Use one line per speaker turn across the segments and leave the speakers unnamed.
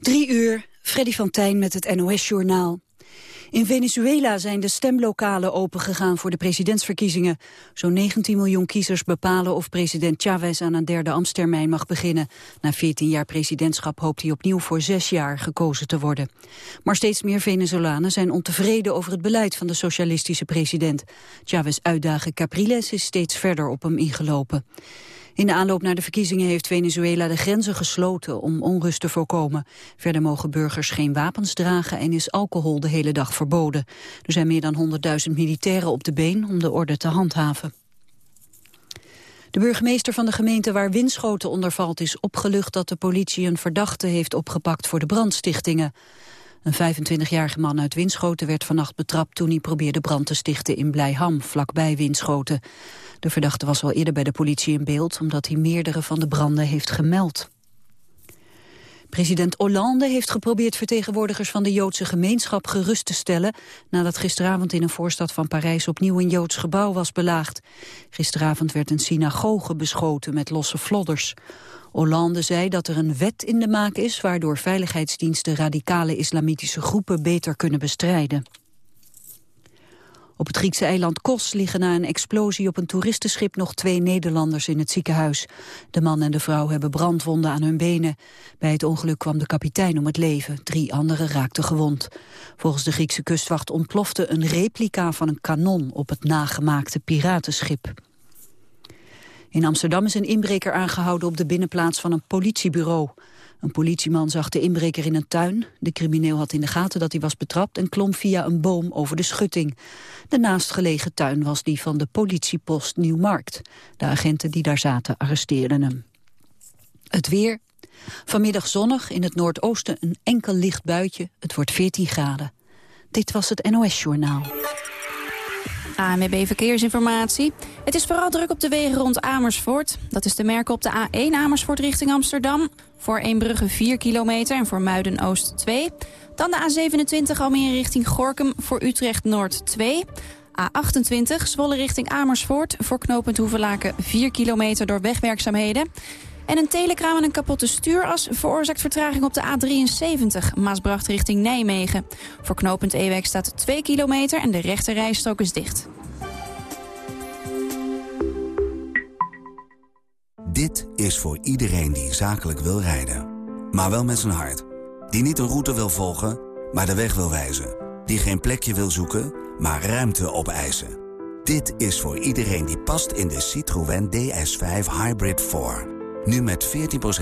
Drie uur, Freddy van Tijn met het NOS-journaal. In Venezuela zijn de stemlokalen opengegaan voor de presidentsverkiezingen. Zo'n 19 miljoen kiezers bepalen of president Chavez aan een derde ambtstermijn mag beginnen. Na 14 jaar presidentschap hoopt hij opnieuw voor zes jaar gekozen te worden. Maar steeds meer Venezolanen zijn ontevreden over het beleid van de socialistische president. Chavez uitdagen Capriles is steeds verder op hem ingelopen. In de aanloop naar de verkiezingen heeft Venezuela de grenzen gesloten om onrust te voorkomen. Verder mogen burgers geen wapens dragen en is alcohol de hele dag verboden. Er zijn meer dan 100.000 militairen op de been om de orde te handhaven. De burgemeester van de gemeente waar Winschoten onder valt is opgelucht dat de politie een verdachte heeft opgepakt voor de brandstichtingen. Een 25-jarige man uit Winschoten werd vannacht betrapt toen hij probeerde brand te stichten in Blijham, vlakbij Winschoten. De verdachte was al eerder bij de politie in beeld... omdat hij meerdere van de branden heeft gemeld. President Hollande heeft geprobeerd vertegenwoordigers van de Joodse gemeenschap gerust te stellen nadat gisteravond in een voorstad van Parijs opnieuw een Joods gebouw was belaagd. Gisteravond werd een synagoge beschoten met losse vlodders. Hollande zei dat er een wet in de maak is waardoor veiligheidsdiensten radicale islamitische groepen beter kunnen bestrijden. Op het Griekse eiland Kos liggen na een explosie op een toeristenschip nog twee Nederlanders in het ziekenhuis. De man en de vrouw hebben brandwonden aan hun benen. Bij het ongeluk kwam de kapitein om het leven. Drie anderen raakten gewond. Volgens de Griekse kustwacht ontplofte een replica van een kanon op het nagemaakte piratenschip. In Amsterdam is een inbreker aangehouden op de binnenplaats van een politiebureau. Een politieman zag de inbreker in een tuin. De crimineel had in de gaten dat hij was betrapt en klom via een boom over de schutting. De naastgelegen tuin was die van de politiepost Nieuwmarkt. De agenten die daar zaten arresteerden hem. Het weer. Vanmiddag zonnig, in het noordoosten een enkel licht buitje. Het wordt 14 graden. Dit was het NOS Journaal.
ANWB Verkeersinformatie. Het is vooral druk op de wegen rond Amersfoort. Dat is te merken op de A1 Amersfoort richting Amsterdam. Voor Eembrugge 4 kilometer en voor Muiden-Oost 2. Dan de A27 Almere richting Gorkum voor Utrecht Noord 2. A28 Zwolle richting Amersfoort voor knooppunt Hoevelaken 4 kilometer door wegwerkzaamheden. En een telekraam en een kapotte stuuras veroorzaakt vertraging op de A73, Maasbracht richting Nijmegen. Voor knooppunt Ewijk staat 2 kilometer en de rechte rijstrook is dicht.
Dit is voor iedereen die zakelijk wil rijden. Maar wel met zijn hart. Die niet een route wil volgen, maar de weg wil wijzen. Die geen plekje wil zoeken, maar ruimte opeisen. Dit is voor iedereen die past in de Citroën DS5 Hybrid 4. Nu met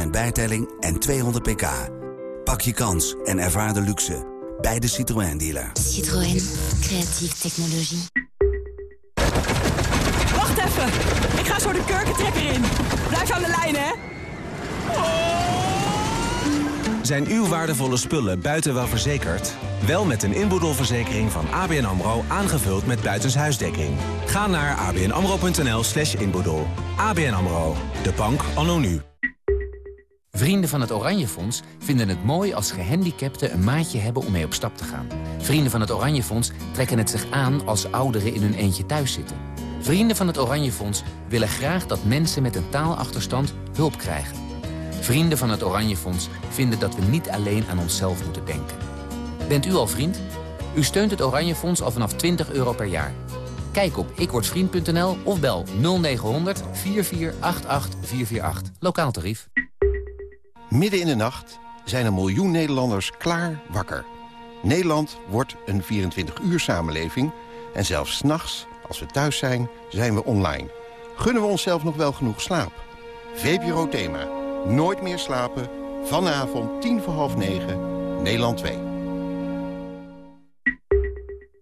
14% bijtelling en 200 pk. Pak je kans en ervaar de luxe bij de Citroën dealer.
Citroën, creatieve technologie.
Wacht even, ik ga zo de kurkentrekker in. Blijf aan de lijn, hè.
Zijn uw waardevolle spullen buiten wel verzekerd? Wel met een inboedelverzekering van ABN AMRO aangevuld met buitenshuisdekking. Ga naar abnamro.nl slash inboedel. ABN AMRO, de bank anno nu.
Vrienden van het Oranje Fonds vinden het mooi als gehandicapten een maatje hebben om mee op stap te gaan. Vrienden van het Oranje Fonds trekken het zich aan als ouderen in hun eentje thuis zitten. Vrienden van het Oranje Fonds willen graag dat mensen met een taalachterstand hulp krijgen. Vrienden van het Oranje Fonds vinden dat we niet alleen aan onszelf moeten denken. Bent u al vriend? U steunt het Oranje Fonds al vanaf 20 euro per jaar. Kijk op ikwordvriend.nl of bel 0900 4488 448. Lokaal tarief.
Midden in de nacht zijn een miljoen Nederlanders klaar wakker. Nederland wordt een 24-uur samenleving en zelfs s'nachts, als we thuis zijn, zijn we online. Gunnen we onszelf nog wel genoeg slaap? VPRO Thema. Nooit meer slapen. Vanavond tien voor half negen. Nederland 2.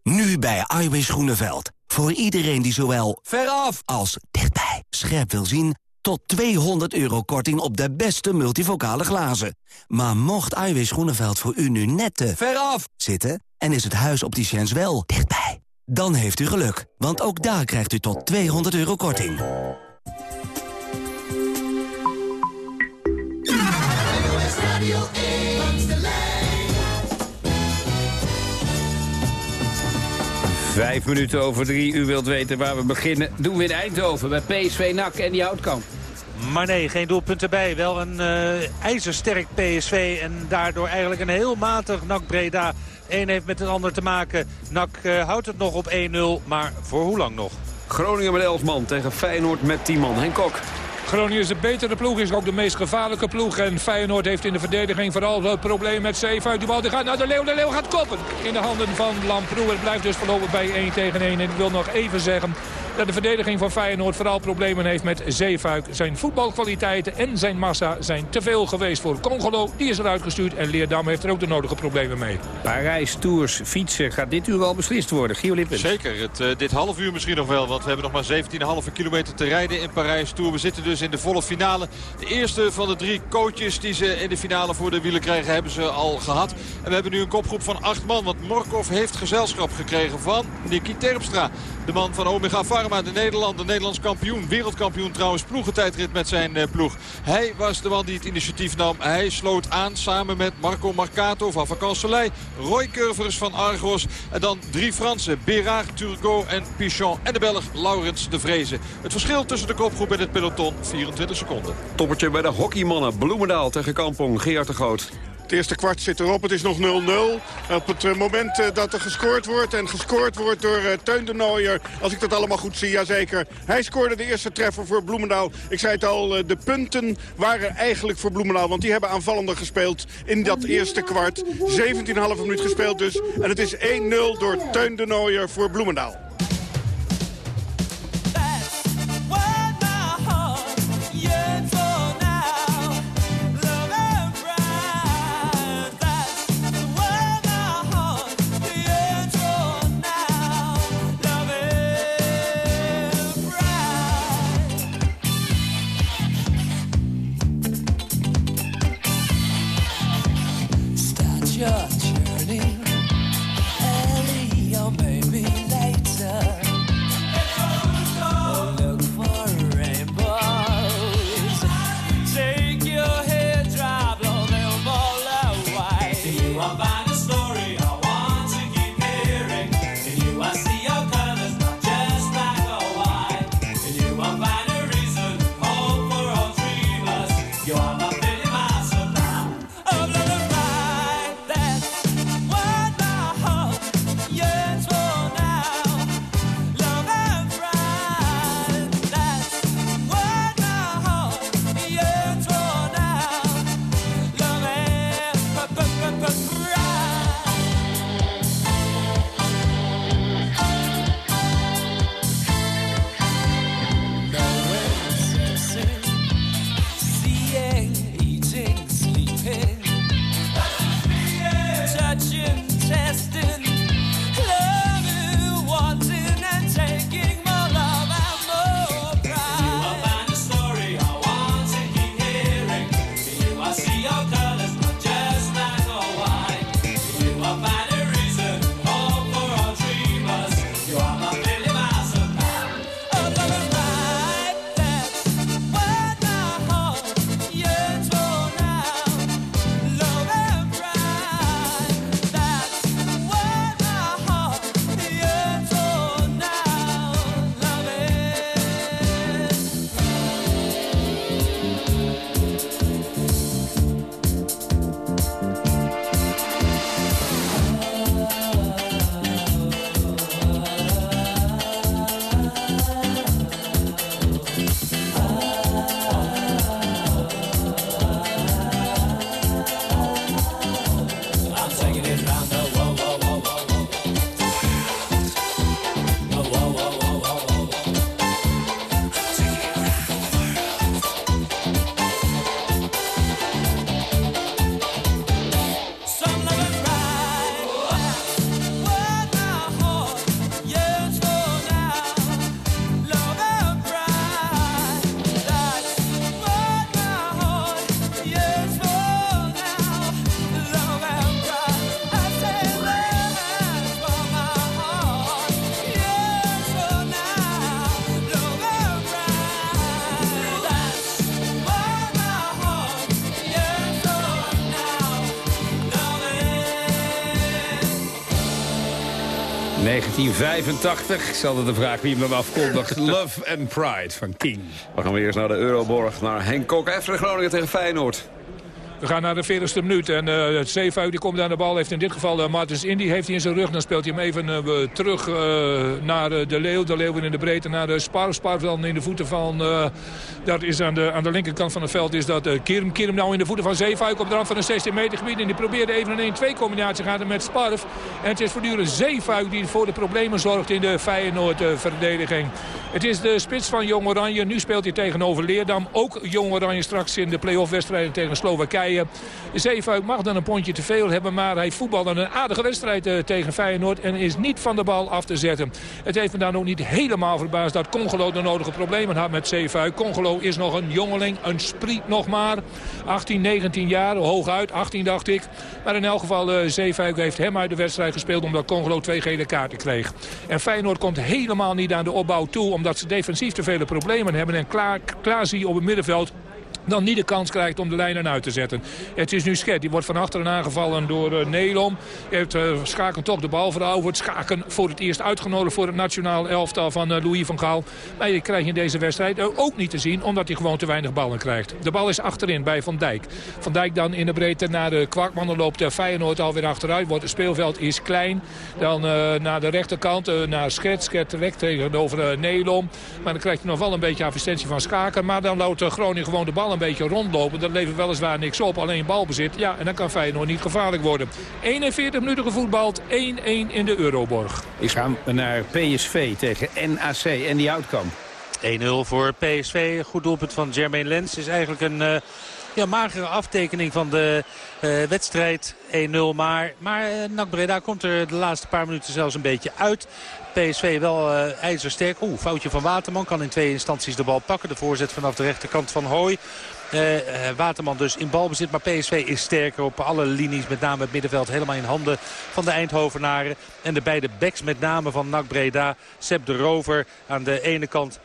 Nu bij Iwis Groeneveld. Voor iedereen die zowel veraf als dichtbij scherp wil zien... tot 200 euro korting op de beste multivocale glazen. Maar mocht Iwis Groeneveld voor u nu net te veraf zitten... en is het huis opticiens wel dichtbij... dan heeft u geluk, want ook daar krijgt u tot 200 euro korting.
Vijf minuten over drie. U wilt weten waar we beginnen. Doen we in Eindhoven bij PSV NAC en die Houtkamp.
Maar nee, geen doelpunt erbij. Wel een uh, ijzersterk PSV en daardoor eigenlijk een heel matig NAC Breda. Eén heeft met het ander te maken. NAC uh, houdt het nog op 1-0, maar voor hoe lang nog?
Groningen met 11 man tegen Feyenoord met 10 man. Henk Kok.
Groningen is de betere ploeg, is ook de meest gevaarlijke ploeg. En Feyenoord heeft in de verdediging vooral het probleem met Zeefuik. Die bal die gaat naar de Leeuw. De Leeuw gaat koppen in de handen van Lamproe. Het blijft dus voorlopig bij 1 tegen 1. En ik wil nog even zeggen dat de verdediging van Feyenoord vooral problemen heeft met Zeefuik. Zijn voetbalkwaliteiten en zijn massa zijn te veel geweest voor Congolo. Die is eruit gestuurd en Leerdam heeft er ook de nodige problemen mee.
Parijs, Tours, fietsen. Gaat dit uur wel beslist worden? Gio Lippens.
Zeker. Het, uh, dit half uur misschien nog wel. Want we hebben nog maar 17,5 kilometer te rijden in Parijs Tour. We zitten dus in de volle finale. De eerste van de drie coaches die ze in de finale voor de wielen krijgen hebben ze al gehad. En we hebben nu een kopgroep van acht man. Want Morkov heeft gezelschap gekregen van Nicky Terpstra. De man van Omega Pharma, de Nederland, de Nederlands kampioen. Wereldkampioen trouwens, ploegentijdrit met zijn uh, ploeg. Hij was de man die het initiatief nam. Hij sloot aan samen met Marco Marcato van Vacan Soleil. Roy Curvers van Argos. En dan drie Fransen, Bérard, Turgot en Pichon. En de Belg Laurens de Vrezen. Het verschil tussen de kopgroep en het peloton, 24 seconden.
Toppertje bij de hockeymannen. Bloemendaal tegen Kampong. Geert de Groot.
Het eerste kwart zit erop. Het is nog 0-0. Op het eh, moment uh, dat er gescoord wordt en gescoord wordt door uh, Teun de Nooier... als ik dat allemaal goed zie, jazeker. Hij scoorde de eerste treffer voor Bloemendaal. Ik zei het al, de punten waren eigenlijk voor Bloemendaal... want die hebben aanvallender gespeeld in dat eerste kwart. 17,5 minuut gespeeld dus. En het is 1-0 door Teun de Nooier voor Bloemendaal.
1985, is altijd de vraag wie hem dan afkondigt. Love and Pride van King.
We gaan weer eerst naar de Euroborg, naar Henk Kok. Groningen tegen Feyenoord.
We gaan naar de 40ste minuut. En uh, Zeefuik die komt aan de bal. Heeft in dit geval uh, Martens Indy heeft hij in zijn rug. Dan speelt hij hem even uh, terug naar de Leeuw. De Leeuw in de breedte naar de Spar. Spar dan in de voeten van... dat is aan de, aan de linkerkant van het veld is dat Kirm. Kirm nou in de voeten van Zeefuik op de rand van een 16 meter gebied. En die probeerde even een 1-2 combinatie gaan met Sparf. En het is voortdurend Zeefuik die voor de problemen zorgt in de Feyenoord verdediging. Het is de spits van Jong Oranje. Nu speelt hij tegenover Leerdam. Ook Jong Oranje straks in de play-off wedstrijden tegen Slowakije. Zeefuik mag dan een pondje te veel hebben. Maar hij voetbalt dan een aardige wedstrijd uh, tegen Feyenoord. En is niet van de bal af te zetten. Het heeft me dan ook niet helemaal verbaasd dat Congolo de nodige problemen had met Zeefuik. Congolo is nog een jongeling, een spriet nog maar. 18, 19 jaar, hooguit, 18 dacht ik. Maar in elk geval, uh, Zeefuik heeft hem uit de wedstrijd gespeeld... omdat Congolo twee gele kaarten kreeg. En Feyenoord komt helemaal niet aan de opbouw toe... omdat ze defensief te vele problemen hebben. En je op het middenveld dan niet de kans krijgt om de lijnen uit te zetten. Het is nu Schet. Die wordt van achteren aangevallen door uh, Nelom. Heeft uh, Schaken toch de bal veroverd. Schaken voor het eerst uitgenodigd voor het nationaal elftal van uh, Louis van Gaal. Maar je krijgt in deze wedstrijd ook niet te zien. Omdat hij gewoon te weinig ballen krijgt. De bal is achterin bij Van Dijk. Van Dijk dan in de breedte naar de kwakman. Dan loopt Feyenoord alweer achteruit. Wordt, het speelveld is klein. Dan naar de rechterkant naar Schet. Schet direct tegenover Nelom. Maar dan krijgt hij nog wel een beetje assistentie van Schaken. Maar dan loopt Groningen gewoon de bal een beetje rondlopen. Dat levert weliswaar niks op. Alleen balbezit. Ja, en dan kan Feyenoord niet gevaarlijk worden. 41 minuten gevoetbald. 1-1 in de Euroborg.
Ik ga naar PSV tegen NAC en die outcome.
1-0 voor PSV. Goed doelpunt van Jermaine Lens. Is eigenlijk een... Uh, ja, magere aftekening van de uh, wedstrijd 1-0. Maar, maar uh, NAC Breda komt er de laatste paar minuten zelfs een beetje uit. PSV wel uh, ijzersterk. Oeh, foutje van Waterman. Kan in twee instanties de bal pakken. De voorzet vanaf de rechterkant van Hooi. Uh, Waterman dus in balbezit. Maar PSV is sterker op alle linies. Met name het middenveld helemaal in handen van de Eindhovenaren. En de beide backs met name van NAC Breda. Seb de Rover aan de ene kant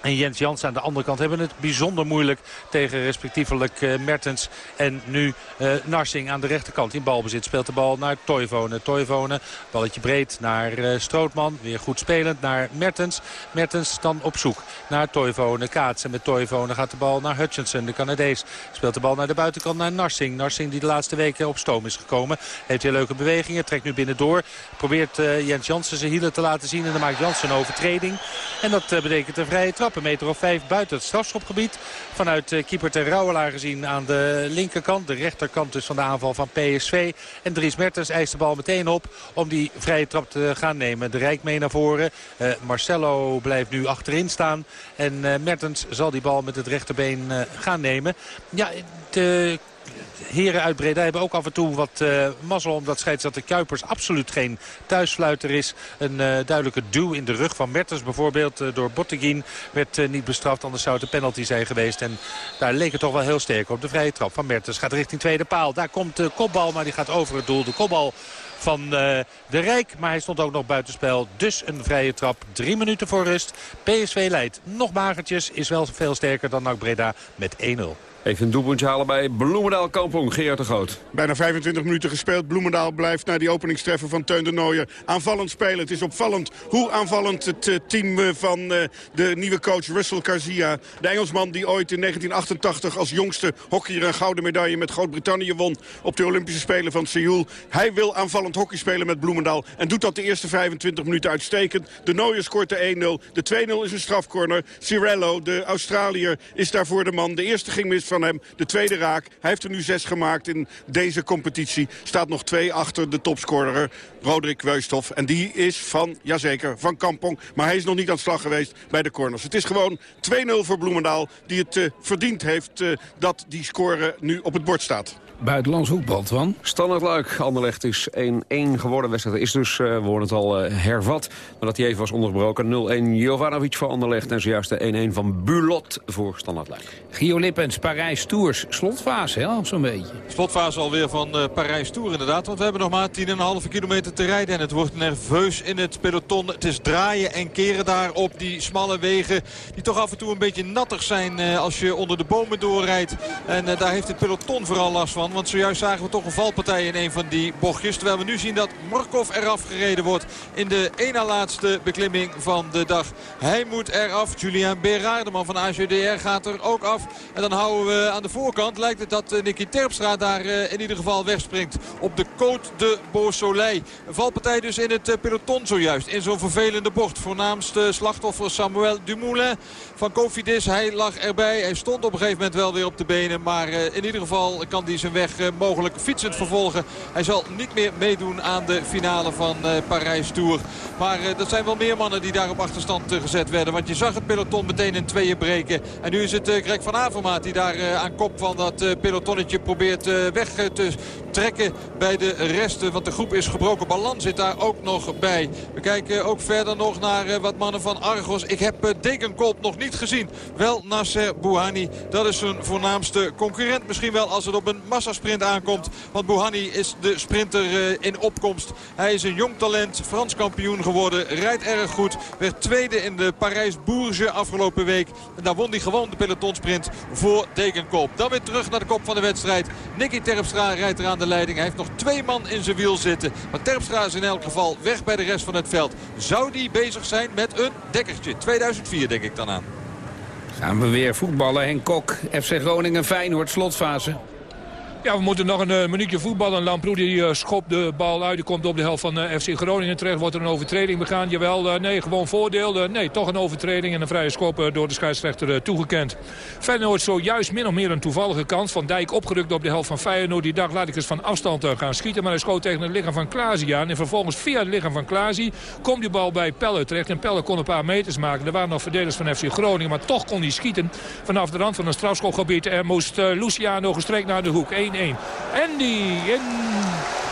en Jens Jans aan de andere kant hebben het bijzonder moeilijk tegen respectievelijk uh, Mertens. En nu uh, Narsing aan de rechterkant in balbezit. Speelt de bal naar Toivonen. Toivonen, balletje breed naar uh, Strootman. Weer goed spelend naar Mertens. Mertens dan op zoek naar Toivonen. Kaatsen met Toivonen gaat de bal naar Hutchinson, de Canadees. Speelt de bal naar de buitenkant naar Narsing. Narsing die de laatste weken op stoom is gekomen. Heeft weer leuke bewegingen. Trekt nu binnendoor. Probeert Jens Jansen zijn hielen te laten zien. En dan maakt Jansen een overtreding. En dat betekent een vrije trap. Een meter of vijf buiten het strafschopgebied. Vanuit uh, keeper ter Rauwelaar gezien aan de linkerkant. De rechterkant dus van de aanval van PSV. En Dries Mertens eist de bal meteen op om die vrije trap te gaan nemen. De Rijk mee naar voren. Uh, Marcelo blijft nu achterin staan. En uh, Mertens zal die bal met het rechterbeen gaan nemen. Ja, de heren uit Breda hebben ook af en toe wat uh, mazzel. Omdat scheidsrechter Kuipers absoluut geen thuisfluiter is. Een uh, duidelijke duw in de rug van Mertens bijvoorbeeld uh, door Botteguin werd niet bestraft. Anders zou het een penalty zijn geweest. En daar leek het toch wel heel sterk op. De vrije trap van Mertens gaat richting tweede paal. Daar komt de kopbal, maar die gaat over het doel. De kopbal van de Rijk. Maar hij stond ook nog buitenspel. Dus een vrije trap. Drie minuten voor rust. PSV leidt nog magertjes. Is wel veel sterker dan NAC Breda met 1-0.
Even een doelpuntje halen bij Bloemendaal Kampong. Gerard de Groot.
Bijna 25 minuten gespeeld. Bloemendaal blijft naar die openingstreffer van Teun de Nooijer aanvallend spelen. Het is opvallend hoe aanvallend het uh, team uh, van uh, de nieuwe coach Russell Garcia... de Engelsman die ooit in 1988 als jongste hockeyer een gouden medaille met Groot-Brittannië won... op de Olympische Spelen van Seoul. Hij wil aanvallend hockey spelen met Bloemendaal en doet dat de eerste 25 minuten uitstekend. De Nooijer scoort de 1-0. De 2-0 is een strafcorner. Cirello, de Australiër, is daarvoor de man. De eerste ging mis van hem. De tweede raak. Hij heeft er nu zes gemaakt in deze competitie. Staat nog twee achter de topscorer Roderick Weusthof. En die is van, jazeker, van Kampong. Maar hij is nog niet aan de slag geweest bij de corners. Het is gewoon 2-0 voor Bloemendaal. Die het uh, verdiend heeft uh, dat die score nu op het bord staat.
Buitenlands hoekbal, Twan.
Standaard Luik. Anderlecht is 1-1 geworden. Wedstrijd is dus, uh, we worden het al uh, hervat. Nadat hij even was ondergebroken. 0-1 Jovanovic voor Anderlecht. En zojuist de 1-1 van Bulot voor Standaard Luik.
Gio Lippens, Parijs. Parijs Tours slotfase, hè, zo'n beetje.
Slotfase alweer van uh, Parijs Tour inderdaad. Want we hebben nog maar 10,5 kilometer te rijden. En het wordt nerveus in het peloton. Het is draaien en keren daar op die smalle wegen. Die toch af en toe een beetje nattig zijn uh, als je onder de bomen doorrijdt. En uh, daar heeft het peloton vooral last van. Want zojuist zagen we toch een valpartij in een van die bochtjes. Terwijl we nu zien dat Markov eraf gereden wordt in de ene laatste beklimming van de dag. Hij moet eraf. Julian Berard, de man van AGDR, gaat er ook af. En dan houden we aan de voorkant. Lijkt het dat Nicky Terpstra daar in ieder geval wegspringt. Op de Côte de Beausoleil. Een valpartij dus in het peloton zojuist. In zo'n vervelende bocht. Voornaamste slachtoffer Samuel Dumoulin van Cofidis. Hij lag erbij. Hij stond op een gegeven moment wel weer op de benen. Maar in ieder geval kan hij zijn weg mogelijk fietsend vervolgen. Hij zal niet meer meedoen aan de finale van Parijs Tour. Maar dat zijn wel meer mannen die daar op achterstand gezet werden. Want je zag het peloton meteen in tweeën breken. En nu is het Greg van Avermaat die daar aan kop van dat pelotonnetje probeert weg te trekken bij de resten. Want de groep is gebroken. Ballan zit daar ook nog bij. We kijken ook verder nog naar wat mannen van Argos. Ik heb Degenkolb nog niet gezien. Wel Nasser Bouhani. Dat is zijn voornaamste concurrent. Misschien wel als het op een massasprint aankomt. Want Bouhani is de sprinter in opkomst. Hij is een jong talent. Frans kampioen geworden. Rijdt erg goed. Werd tweede in de Parijs-Bourges afgelopen week. En daar won hij gewoon de pelotonsprint voor Degenkolb. Dan weer terug naar de kop van de wedstrijd. Nicky Terpstra rijdt er aan de leiding. Hij heeft nog twee man in zijn wiel zitten. Maar Terpstra is in elk geval weg bij de rest van het veld. Zou die bezig zijn met een dekkertje? 2004 denk ik dan aan.
Gaan we weer voetballen. Henk Kok, FC Groningen, Feyenoord, slotfase.
Ja, we moeten nog een uh, minuutje voetballen. Lamproe die uh, schopt de bal uit. Die komt op de helft van uh, FC Groningen terecht. Wordt er een overtreding begaan? Jawel, nee, gewoon voordeel. nee, toch een overtreding en een vrije schop door de scheidsrechter toegekend. Feyenoord zojuist min of meer een toevallige kans. Van Dijk opgerukt op de helft van Feyenoord. Die dacht, laat ik eens van afstand gaan schieten. Maar hij schoot tegen het lichaam van Klaasie aan. En vervolgens via het lichaam van Klaasie komt die bal bij Pelle terecht. En Pelle kon een paar meters maken. Er waren nog verdedigers van FC Groningen. Maar toch kon hij schieten vanaf de rand van een strafschopgebied. Er moest Luciano gestrekt naar de hoek. 1 Andy in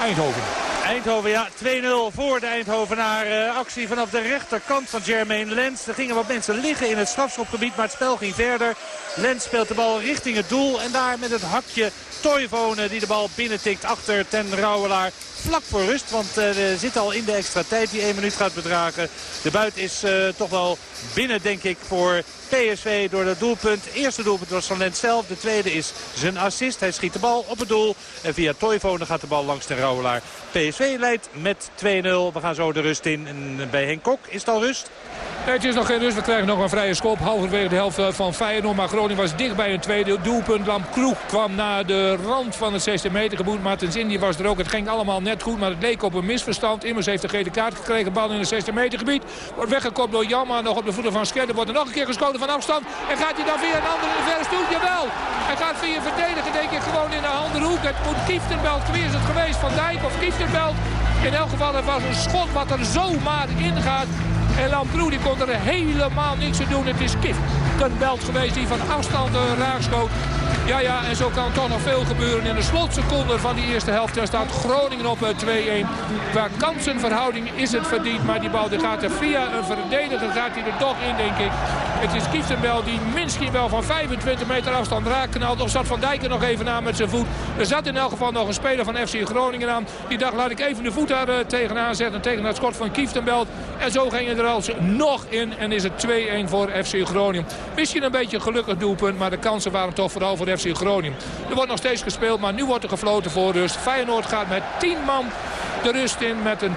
Eindhoven.
Eindhoven, ja, 2-0 voor de Eindhovenaar. Uh, actie vanaf de rechterkant van Jermaine Lens. Er gingen wat mensen liggen in het strafschopgebied, maar het spel ging verder. Lens speelt de bal richting het doel en daar met het hakje Toivonen die de bal binnentikt achter ten Rauwelaar. Vlak voor rust, want uh, we zitten al in de extra tijd die één minuut gaat bedragen. De buit is uh, toch wel binnen, denk ik, voor PSV door dat doelpunt. Eerste doelpunt was van Lens zelf. De tweede is zijn assist. Hij schiet de bal op het doel. En via Toivonen gaat de bal langs de Rauwelaar. PSV leidt met 2-0. We gaan zo de rust in. En bij Henk Kok is het al rust.
Het is nog geen rust. We krijgen nog een vrije schop. Halverwege de helft van Feyenoord. Maar Groningen was dicht bij een tweede doelpunt. Lam Kroeg kwam naar de rand van het 16 meter gebied. Martens Indy was er ook. Het ging allemaal net goed. Maar het leek op een misverstand. Immers heeft de gele kaart gekregen. Bal in het 16 meter gebied. Wordt weggekopt door Jammer. Nog op de voeten van Skedder. Wordt er nog een keer geschoten van afstand. En gaat hij dan via een andere in de verre stoel? Jawel. Hij gaat via een verdediger denk ik gewoon in de andere hoek. Het moet Kieftenbelt. Wie is het geweest? Van Dijk of Kieftenbelt? In elk geval, het was een schot wat er zomaar ingaat. En Lamproe die kon er helemaal niks aan doen. Het is Kieftenbelt geweest die van afstand raakschoot. Ja, ja, en zo kan toch nog veel gebeuren. In de slotseconde van die eerste helft daar staat Groningen op 2-1. Qua kansenverhouding is het verdiend. Maar die bal die gaat er via een verdediger gaat hij er toch in, denk ik. Het is Kieftenbel die misschien wel van 25 meter afstand raakt knalt. Of zat Van Dijk er nog even aan met zijn voet. Er zat in elk geval nog een speler van FC Groningen aan. Die dacht, laat ik even de voet daar uh, tegenaan zetten. Tegen het schot van Kieftenbelt. En zo ging het er als nog in. En is het 2-1 voor FC Groningen. Misschien een beetje een gelukkig doelpunt. Maar de kansen waren toch vooral voor FC Groningen. Er wordt nog steeds gespeeld, maar nu wordt er gefloten voor rust. Feyenoord gaat met 10 man de rust in met een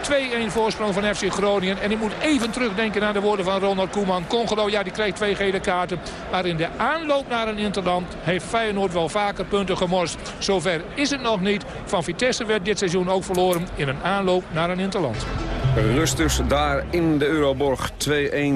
2-1 voorsprong van FC Groningen. En ik moet even terugdenken naar de woorden van Ronald Koeman. Congolo, ja, die kreeg twee gele kaarten. Maar in de aanloop naar een interland heeft Feyenoord wel vaker punten gemorst. Zover is het nog niet. Van Vitesse werd dit seizoen ook verloren in een aanloop naar een interland.
Rust dus daar in de Euroborg. 2-1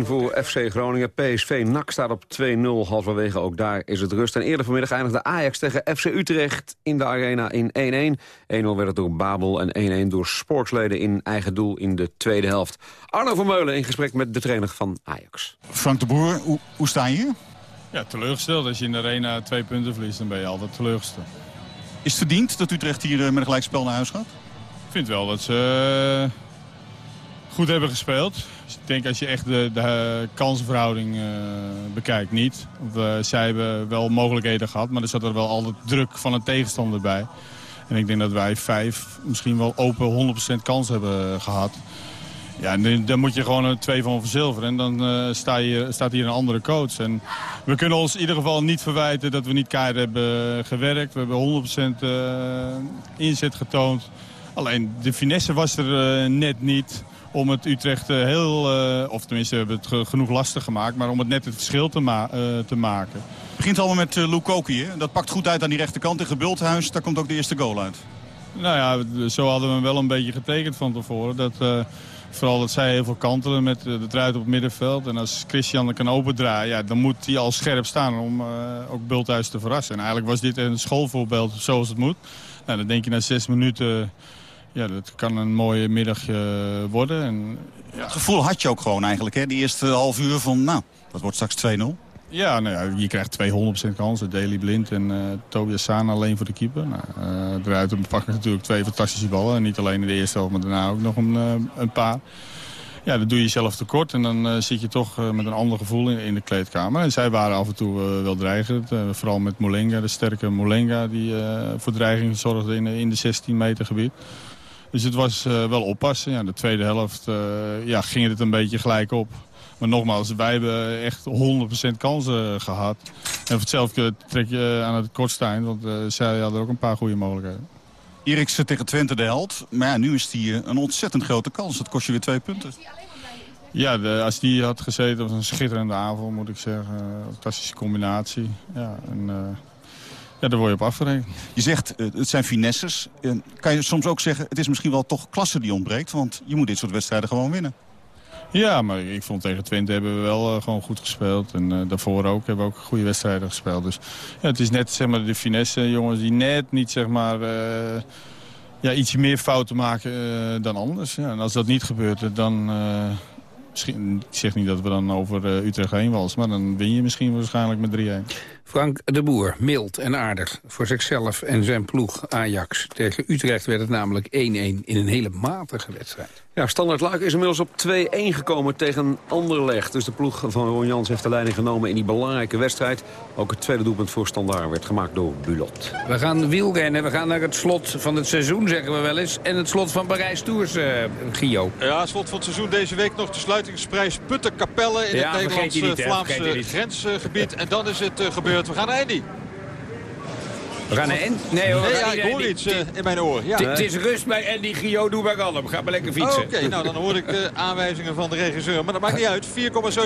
voor FC Groningen. PSV NAC staat op 2-0 halverwege. Ook daar is het rust. En eerder vanmiddag eindigde Ajax tegen FC Utrecht in de arena in 1-1. 1-0 werd het door Babel en 1-1 door sportsleden in eigen doel in de tweede helft. Arno Vermeulen in gesprek met de trainer van Ajax.
Frank de Boer, hoe, hoe sta je hier?
Ja, teleurgesteld. Als je in de arena twee punten verliest, dan ben je altijd teleurgesteld.
Is het verdiend dat Utrecht hier met een gelijkspel naar huis gaat?
Ik vind wel dat ze goed hebben gespeeld. Dus ik denk als je echt de, de kansenverhouding uh, bekijkt, niet. Want, zij hebben wel mogelijkheden gehad, maar er zat er wel altijd druk van een tegenstander bij. En ik denk dat wij vijf, misschien wel open 100% kans hebben gehad. Ja, dan moet je gewoon een twee van verzilveren. En dan uh, sta je, staat hier een andere coach. En we kunnen ons in ieder geval niet verwijten dat we niet keihard hebben gewerkt. We hebben 100% uh, inzet getoond. Alleen de finesse was er net niet om het Utrecht heel, of tenminste we hebben het genoeg lastig gemaakt, maar om het net het verschil te, ma te maken.
Het begint allemaal met uh, Lukoki, Dat pakt goed uit aan die rechterkant in Gebulthuis. Daar komt ook de eerste goal uit.
Nou ja, zo hadden we hem wel een beetje getekend van tevoren. Dat, uh, vooral dat zij heel veel kantelen met de truit op het middenveld. En als Christian er kan opendraaien, ja, dan moet hij al scherp staan om ook Bulthuis te verrassen. En eigenlijk was dit een schoolvoorbeeld zoals het moet. Nou, dan denk je na zes minuten, ja, dat kan een mooie middag worden. En,
ja. Het gevoel had je ook gewoon eigenlijk, hè? Die eerste half uur van, nou, dat wordt straks 2-0.
Ja, nou ja, je krijgt 200% kansen. Daily Blind en uh, Tobias Saan alleen voor de keeper. Nou, uh, eruit pakken natuurlijk twee fantastische ballen. En niet alleen in de eerste helft, maar daarna ook nog een, uh, een paar. Ja, dat doe je zelf tekort. En dan zit je toch met een ander gevoel in, in, de kleedkamer. En zij waren af en toe wel dreigend. vooral met Molenga, de sterke Molenga... die voor dreiging zorgde in, in de 16 meter gebied. Dus het was wel oppassen. Ja, de tweede helft ja, ging het een beetje gelijk op. Maar nogmaals, wij hebben echt 100% kansen gehad. En voor hetzelfde trek je aan het kortste eind, want uh, zij hadden ook een paar goede mogelijkheden.
Eriksen tegen Twente de held. Maar ja, nu is die eh, een ontzettend grote kans. Dat kost je weer twee punten.
Ja, de, als die had gezeten, was een schitterende avond, moet ik zeggen. Fantastische combinatie. Ja, en, ja, daar word je op afgerekend.
Je zegt, het zijn finesses. kan je soms ook zeggen, het is misschien wel toch klasse die ontbreekt? Want je moet dit soort wedstrijden gewoon winnen.
Ja, maar ik vond tegen Twente hebben we wel uh, gewoon goed gespeeld. En uh, daarvoor ook hebben we ook goede wedstrijden gespeeld. Dus ja, het is net zeg maar, de finesse jongens die net niet zeg maar, uh, ja, ietsje meer fouten maken dan anders. Ja, en als dat niet gebeurt, dan... Misschien, ik zeg niet dat we dan over Utrecht heen walsen, maar dan win je misschien waarschijnlijk met 3-1.
Frank de Boer, mild en aardig voor zichzelf en zijn ploeg Ajax. Tegen Utrecht werd het namelijk 1-1 in een hele matige wedstrijd.
Ja, Standard Luik is inmiddels op 2-1 gekomen tegen Anderlecht. Dus de ploeg van Ron Jans heeft de leiding genomen in die belangrijke wedstrijd. Ook het tweede doelpunt voor Standard werd gemaakt door Bulot.
We gaan wielrennen, we gaan naar het slot van het seizoen, zeggen we wel eens. En het slot van Parijs-Tours, uh, Gio.
Ja, slot van het seizoen deze week nog de sluitingsprijs Puttenkapelle... in het Nederlandse-Vlaamse grensgebied. En dan is het uh, gebeurd. We gaan naar Andy.
We gaan naar Andy.
Nee, hoor, nee ja, ik hoor iets uh, in mijn oor. Ja.
Het is rust bij Andy Gio, doe maar kalm. Ga maar lekker fietsen.
Oké, okay, nou dan hoor ik de aanwijzingen van de regisseur. Maar dat maakt niet uit.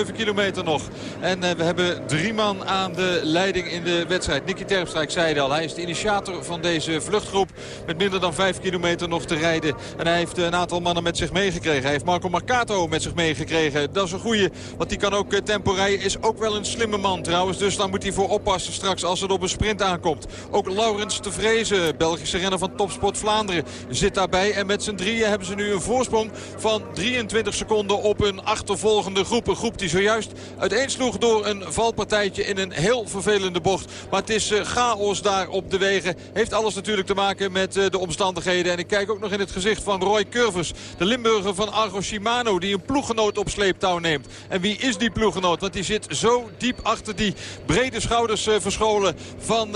4,7 kilometer nog. En uh, we hebben drie man aan de leiding in de wedstrijd. Nicky Terpstra, ik zei het al. Hij is de initiator van deze vluchtgroep. Met minder dan 5 kilometer nog te rijden. En hij heeft een aantal mannen met zich meegekregen. Hij heeft Marco Marcato met zich meegekregen. Dat is een goeie, want die kan ook tempo rijden. Is ook wel een slimme man trouwens. Dus daar moet hij voor oppassen straks als het op een sprint aankomt. Ook Laurens de Vrezen, Belgische renner van Topsport Vlaanderen, zit daarbij. En met z'n drieën hebben ze nu een voorsprong van 23 seconden op een achtervolgende groep. Een groep die zojuist uiteensloeg door een valpartijtje in een heel vervelende bocht. Maar het is uh, chaos daar op de wegen. Heeft alles natuurlijk te maken met uh, de omstandigheden. En ik kijk ook nog in het gezicht van Roy Curvers. De Limburger van Argo Shimano die een ploeggenoot op sleeptouw neemt. En wie is die ploeggenoot? Want die zit zo diep achter die brede schouders uh, verscholen van,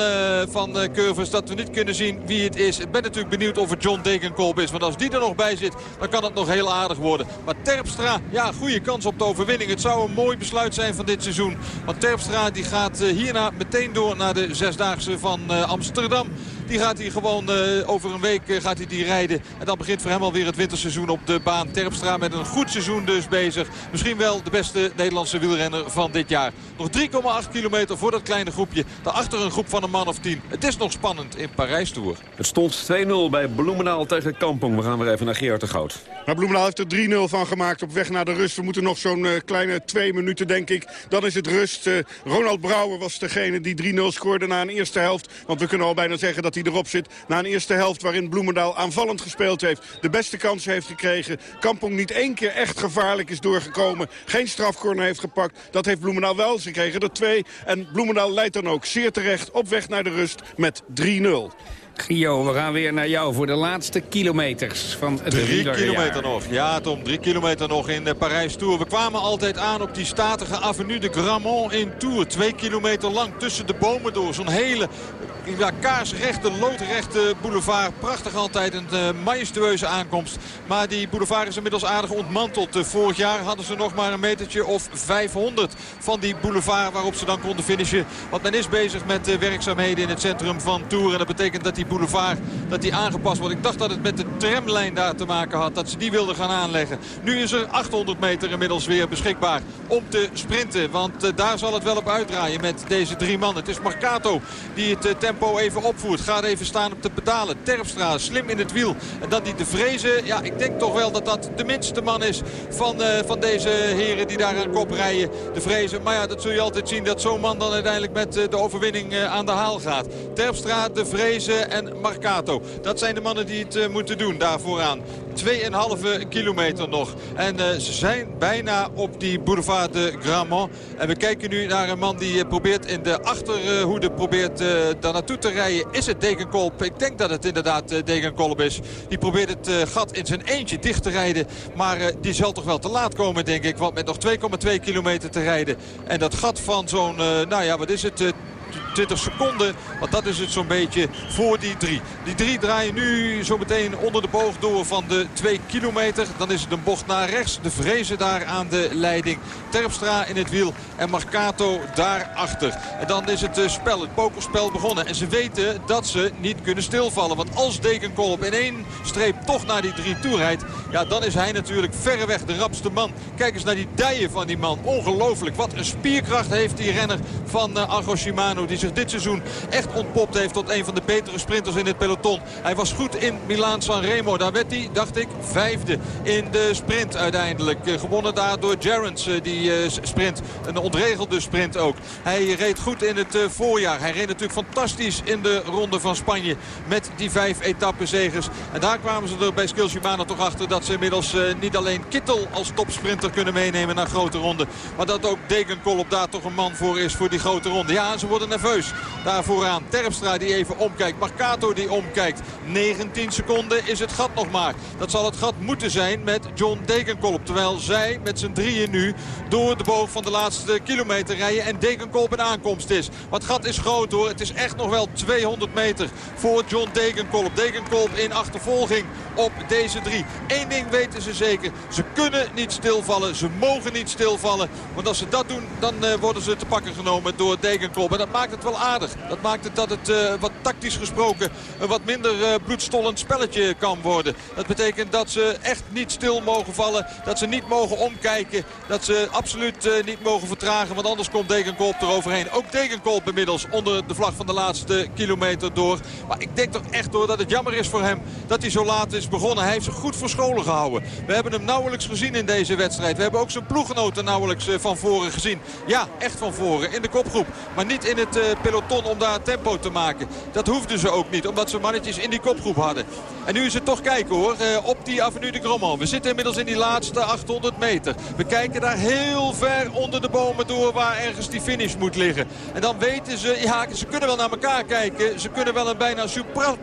van Dat we niet kunnen zien wie het is. Ik ben natuurlijk benieuwd of het John Degenkolb is. Want als die er nog bij zit, dan kan het nog heel aardig worden. Maar Terpstra, ja, goede kans op de overwinning. Het zou een mooi besluit zijn van dit seizoen. Want Terpstra die gaat hierna meteen door naar de Zesdaagse van Amsterdam. Die gaat hij gewoon uh, over een week uh, gaat hij die rijden. En dan begint voor hem alweer het winterseizoen op de baan. Terpstra met een goed seizoen dus bezig. Misschien wel de beste Nederlandse wielrenner van dit jaar. Nog 3,8 kilometer voor dat kleine groepje. Daarachter een groep van een man of 10. Het is nog spannend in Parijs-Tour.
Het stond 2-0 bij Bloemendaal tegen Kampong. We gaan weer even naar Gerard de Goud.
Maar Bloemendaal heeft er 3-0 van gemaakt op weg naar de rust. We moeten nog zo'n uh, kleine twee minuten denk ik. Dan is het rust. Ronald Brouwer was degene die 3-0 scoorde na een eerste helft. Want we kunnen al bijna zeggen dat hij erop zit. Na een eerste helft waarin Bloemendaal aanvallend gespeeld heeft. De beste kansen heeft gekregen. Kampong niet één keer echt gevaarlijk is doorgekomen. Geen strafcorner heeft gepakt. Dat heeft Bloemendaal wel. Ze kregen er twee. En Bloemendaal leidt dan ook zeer terecht op weg naar de rust met 3-0.
Gio, we gaan weer naar jou voor de laatste kilometers van het
Drie kilometer nog. Ja, Tom, drie kilometer nog in de Parijs Tour. We kwamen altijd aan op die statige avenue de Gramont in Tour. Twee kilometer lang tussen de bomen door. Zo'n hele ja, kaarsrechte, loodrechte boulevard. Prachtig altijd, een uh, majestueuze aankomst. Maar die boulevard is inmiddels aardig ontmanteld. Uh, vorig jaar hadden ze nog maar een metertje of 500 van die boulevard waarop ze dan konden finishen. Want men is bezig met uh, werkzaamheden in het centrum van Tour. En dat betekent dat die boulevard dat die aangepast wordt. Ik dacht dat het met de tramlijn daar te maken had. Dat ze die wilden gaan aanleggen. Nu is er 800 meter inmiddels weer beschikbaar om te sprinten. Want daar zal het wel op uitdraaien met deze drie mannen. Het is Marcato die het tempo even opvoert. Gaat even staan op de pedalen. Terpstra slim in het wiel. En dan die de Vrezen. Ja, ik denk toch wel dat dat de minste man is van, uh, van deze heren die daar aan kop rijden. De Vrezen. Maar ja, dat zul je altijd zien dat zo'n man dan uiteindelijk met uh, de overwinning uh, aan de haal gaat. Terpstra, de Vrezen en Marcato. Dat zijn de mannen die het moeten doen daar vooraan. 2,5 kilometer nog. En ze zijn bijna op die boulevard de Gramont. En we kijken nu naar een man die probeert in de achterhoede probeert uh, naartoe te rijden. Is het Degenkolb? Ik denk dat het inderdaad Degenkolb is. Die probeert het gat in zijn eentje dicht te rijden. Maar die zal toch wel te laat komen denk ik. Want met nog 2,2 kilometer te rijden. En dat gat van zo'n, nou ja wat is het... 20 seconden. Want dat is het zo'n beetje voor die drie. Die drie draaien nu zo meteen onder de boog door van de 2 kilometer. Dan is het een bocht naar rechts. De Vrezen daar aan de leiding. Terpstra in het wiel en Marcato daarachter. En dan is het spel, het pokerspel begonnen. En ze weten dat ze niet kunnen stilvallen. Want als Dekenkolp in één streep toch naar die drie toe rijdt... ja, dan is hij natuurlijk verreweg de rapste man. Kijk eens naar die dijen van die man. Ongelooflijk. Wat een spierkracht heeft die renner van uh, Argo Shimano... dit seizoen echt ontpopt heeft tot een van de betere sprinters in het peloton. Hij was goed in Milaan-San Remo. Daar werd hij, dacht ik, vijfde in de sprint uiteindelijk. Gewonnen daar door Gerrans, die sprint. Een ontregelde sprint ook. Hij reed goed in het voorjaar. Hij reed natuurlijk fantastisch in de ronde van Spanje. Met die vijf etappenzegers. En daar kwamen ze er bij Skil Shimano toch achter dat ze inmiddels niet alleen Kittel als topsprinter kunnen meenemen naar grote ronde. Maar dat ook Degenkolb daar toch een man voor is voor die grote ronde. Ja, ze worden nerveus daar vooraan. Terpstra die even omkijkt. Marcato die omkijkt. 19 seconden is het gat nog maar. Dat zal het gat moeten zijn met John Degenkolb. Terwijl zij met z'n drieën nu door de boog van de laatste kilometer rijden. En Degenkolb een aankomst is. Maar het gat is groot hoor. Het is echt nog wel 200 meter voor John Degenkolb. Degenkolb in achtervolging op deze drie. Eén ding weten ze zeker. Ze kunnen niet stilvallen. Ze mogen niet stilvallen. Want als ze dat doen, dan uh, worden ze te pakken genomen door Degenkolb. En dat maakt het wel aardig. Dat maakt het dat het uh, wat tactisch gesproken een wat minder uh, bloedstollend spelletje kan worden. Dat betekent dat ze echt niet stil mogen vallen. Dat ze niet mogen omkijken. Dat ze absoluut uh, niet mogen vertragen. Want anders komt Degenkolb eroverheen. Ook Degenkolb inmiddels onder de vlag van de laatste kilometer door. Maar ik denk toch echt hoor dat het jammer is voor hem dat hij zo laat is begonnen. Hij heeft zich goed verscholen gehouden. We hebben hem nauwelijks gezien in deze wedstrijd. We hebben ook zijn ploeggenoten nauwelijks van voren gezien. Ja, echt van voren in de kopgroep. Maar niet in het peloton om daar tempo te maken. Dat hoefden ze ook niet, omdat ze mannetjes in die kopgroep hadden. En nu is het toch kijken hoor, op die Avenue de Gromont. We zitten inmiddels in die laatste 800 meter. We kijken daar heel ver onder de bomen door waar ergens die finish moet liggen. En dan weten ze, ja, ze kunnen wel naar elkaar kijken. Ze kunnen wel een bijna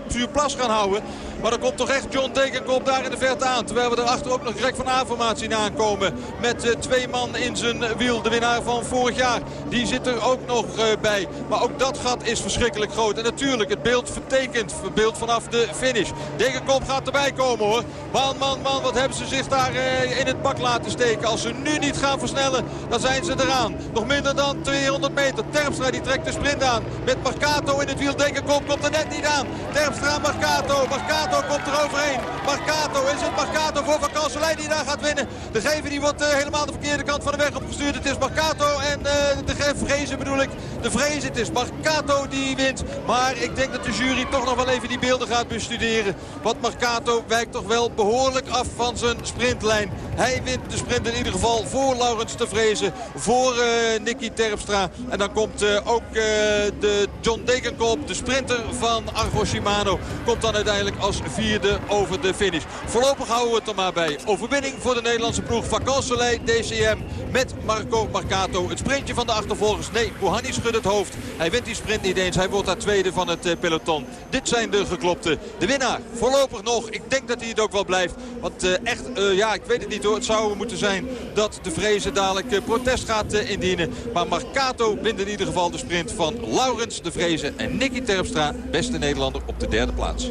surplas gaan houden. Maar er komt toch echt John Degenkolb daar in de verte aan. Terwijl we erachter ook nog Greg van Avermaat zien aankomen. Met uh, twee man in zijn wiel. De winnaar van vorig jaar. Die zit er ook nog uh, bij. Maar ook dat gat is verschrikkelijk groot. En natuurlijk, het beeld vertekent. Het beeld vanaf de finish. Degenkolb gaat erbij komen hoor. Man, man, man. Wat hebben ze zich daar uh, in het bak laten steken. Als ze nu niet gaan versnellen, dan zijn ze eraan. Nog minder dan 200 meter. Terpstra die trekt de sprint aan. Met Marcato in het wiel. Degenkolb komt er net niet aan. Terpstra, Marcato. Marcato komt er overheen. Marcato, is het Marcato voor Van Kanselij die daar gaat winnen. De gever die wordt uh, helemaal de verkeerde kant van de weg opgestuurd. Het is Marcato en uh, de vrezen bedoel ik. De vrezen, het is Marcato die wint. Maar ik denk dat de jury toch nog wel even die beelden gaat bestuderen. Want Marcato wijkt toch wel behoorlijk af van zijn sprintlijn. Hij wint de sprint in ieder geval voor Laurens de Vrezen. Voor uh, Nicky Terpstra. En dan komt ook de John Degenkolb, de sprinter van Argo Shimano. Komt dan uiteindelijk als vierde over de finish. Voorlopig houden we het er maar bij. Overwinning voor de Nederlandse ploeg. Vacan Soleil, DCM met Marco Marcato. Het sprintje van de achtervolgers. Nee, Bouhanni schudt het hoofd. Hij wint die sprint niet eens. Hij wordt daar tweede van het peloton. Dit zijn de geklopte. De winnaar voorlopig nog. Ik denk dat hij het ook wel blijft. Want uh, echt, uh, ja, ik weet het niet hoor. Het zou moeten zijn dat de Vrezen dadelijk protest gaat indienen. Maar Marcato wint in ieder geval de sprint van Laurens de Vrezen en Nicky Terpstra. Beste Nederlander op de derde plaats.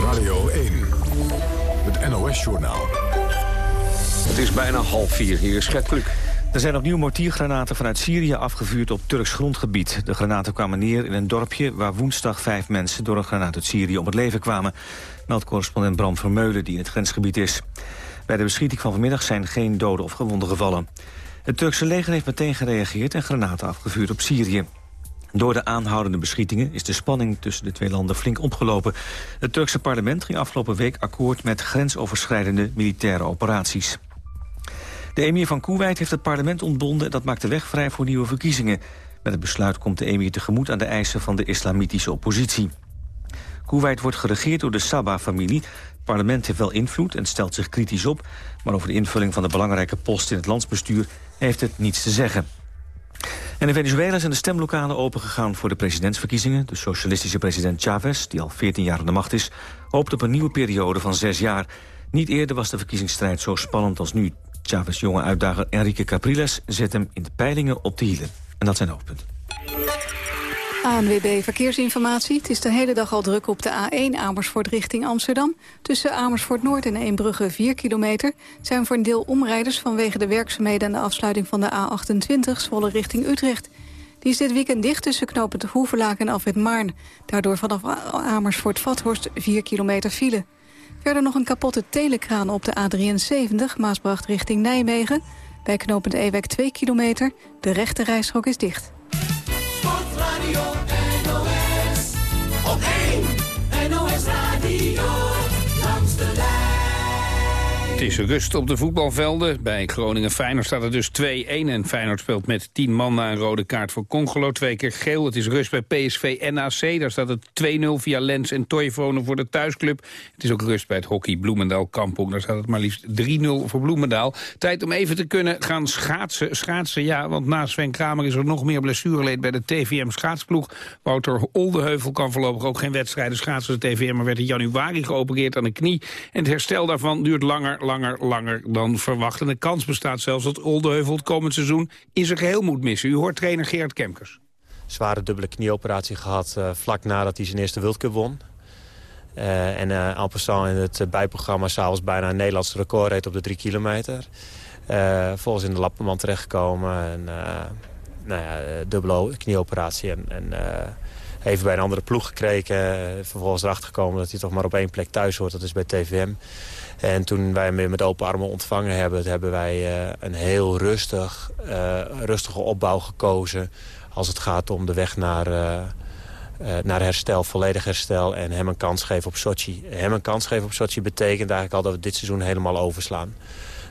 Radio 1, het NOS-journaal.
Het is bijna half vier. Hier is.
Er zijn opnieuw mortiergranaten vanuit Syrië afgevuurd op Turks grondgebied. De granaten kwamen neer in een dorpje waar woensdag vijf mensen door een granaat uit Syrië om het leven kwamen. Meldt correspondent Bram Vermeulen die in het grensgebied is. Bij de beschieting van vanmiddag zijn geen doden of gewonden gevallen. Het Turkse leger heeft meteen gereageerd en granaten afgevuurd op Syrië. Door de aanhoudende beschietingen is de spanning tussen de twee landen flink opgelopen. Het Turkse parlement ging afgelopen week akkoord met grensoverschrijdende militaire operaties. De emir van Koeweit heeft het parlement ontbonden... en dat maakt de weg vrij voor nieuwe verkiezingen. Met het besluit komt de emir tegemoet aan de eisen van de islamitische oppositie. Koeweit wordt geregeerd door de Sabah-familie. Het parlement heeft wel invloed en stelt zich kritisch op... maar over de invulling van de belangrijke post in het landsbestuur... heeft het niets te zeggen. En in Venezuela zijn de stemlokalen opengegaan voor de presidentsverkiezingen. De socialistische president Chavez, die al 14 jaar aan de macht is... hoopt op een nieuwe periode van zes jaar. Niet eerder was de verkiezingsstrijd zo spannend als nu. Chavez' jonge uitdager Enrique Capriles zet hem in de peilingen op de hielen. En dat zijn de.
ANWB Verkeersinformatie. Het is de hele dag al druk op de A1 Amersfoort richting Amsterdam. Tussen Amersfoort Noord en Eembrugge 4 kilometer... zijn voor een deel omrijders vanwege de werkzaamheden... en de afsluiting van de A28 Zwolle richting Utrecht. Die is dit weekend dicht tussen knooppunt Hoevelaak en Afrit Maarn. Daardoor vanaf Amersfoort-Vathorst 4 kilometer file. Verder nog een kapotte telekraan op de A73, Maasbracht richting Nijmegen. Bij knooppunt Ewek 2 kilometer. De rechte rijstrook is dicht.
Radio.
Het is rust op de voetbalvelden. Bij Groningen-Feyenoord staat het dus 2-1. En Feyenoord speelt met 10 man na een rode kaart voor Congolo. Twee keer geel. Het is rust bij PSV-NAC. Daar staat het 2-0 via Lens en Toivonen voor de thuisclub. Het is ook rust bij het hockey Bloemendaal-Kampong. Daar staat het maar liefst 3-0 voor Bloemendaal. Tijd om even te kunnen gaan schaatsen. Schaatsen, ja, want na Sven Kramer is er nog meer blessureleed bij de TVM schaatsploeg. Wouter Oldeheuvel kan voorlopig ook geen wedstrijden schaatsen. De TVM werd in januari geopereerd aan de knie. En het herstel daarvan duurt langer langer, langer dan verwacht. En de kans bestaat zelfs dat Oldeheuvel het komend seizoen in zijn geheel moet missen. U hoort trainer Gerard Kemkers.
Zware dubbele knieoperatie gehad uh, vlak nadat hij zijn eerste World Cup won. Uh, en uh, in het bijprogramma s'avonds bijna een Nederlands record reed op de drie kilometer. Uh, volgens in de Lappenman terechtgekomen. En, nou ja, dubbele knieoperatie. En, en even bij een andere ploeg gekregen. vervolgens erachter gekomen dat hij toch maar op één plek thuis hoort. Dat is bij TVM. En toen wij hem weer met open armen ontvangen hebben... hebben wij uh, een heel rustig, uh, rustige opbouw gekozen... als het gaat om de weg naar, uh, naar herstel, volledig herstel... en hem een kans geven op Sochi. Hem een kans geven op Sochi betekent eigenlijk al dat we dit seizoen helemaal overslaan.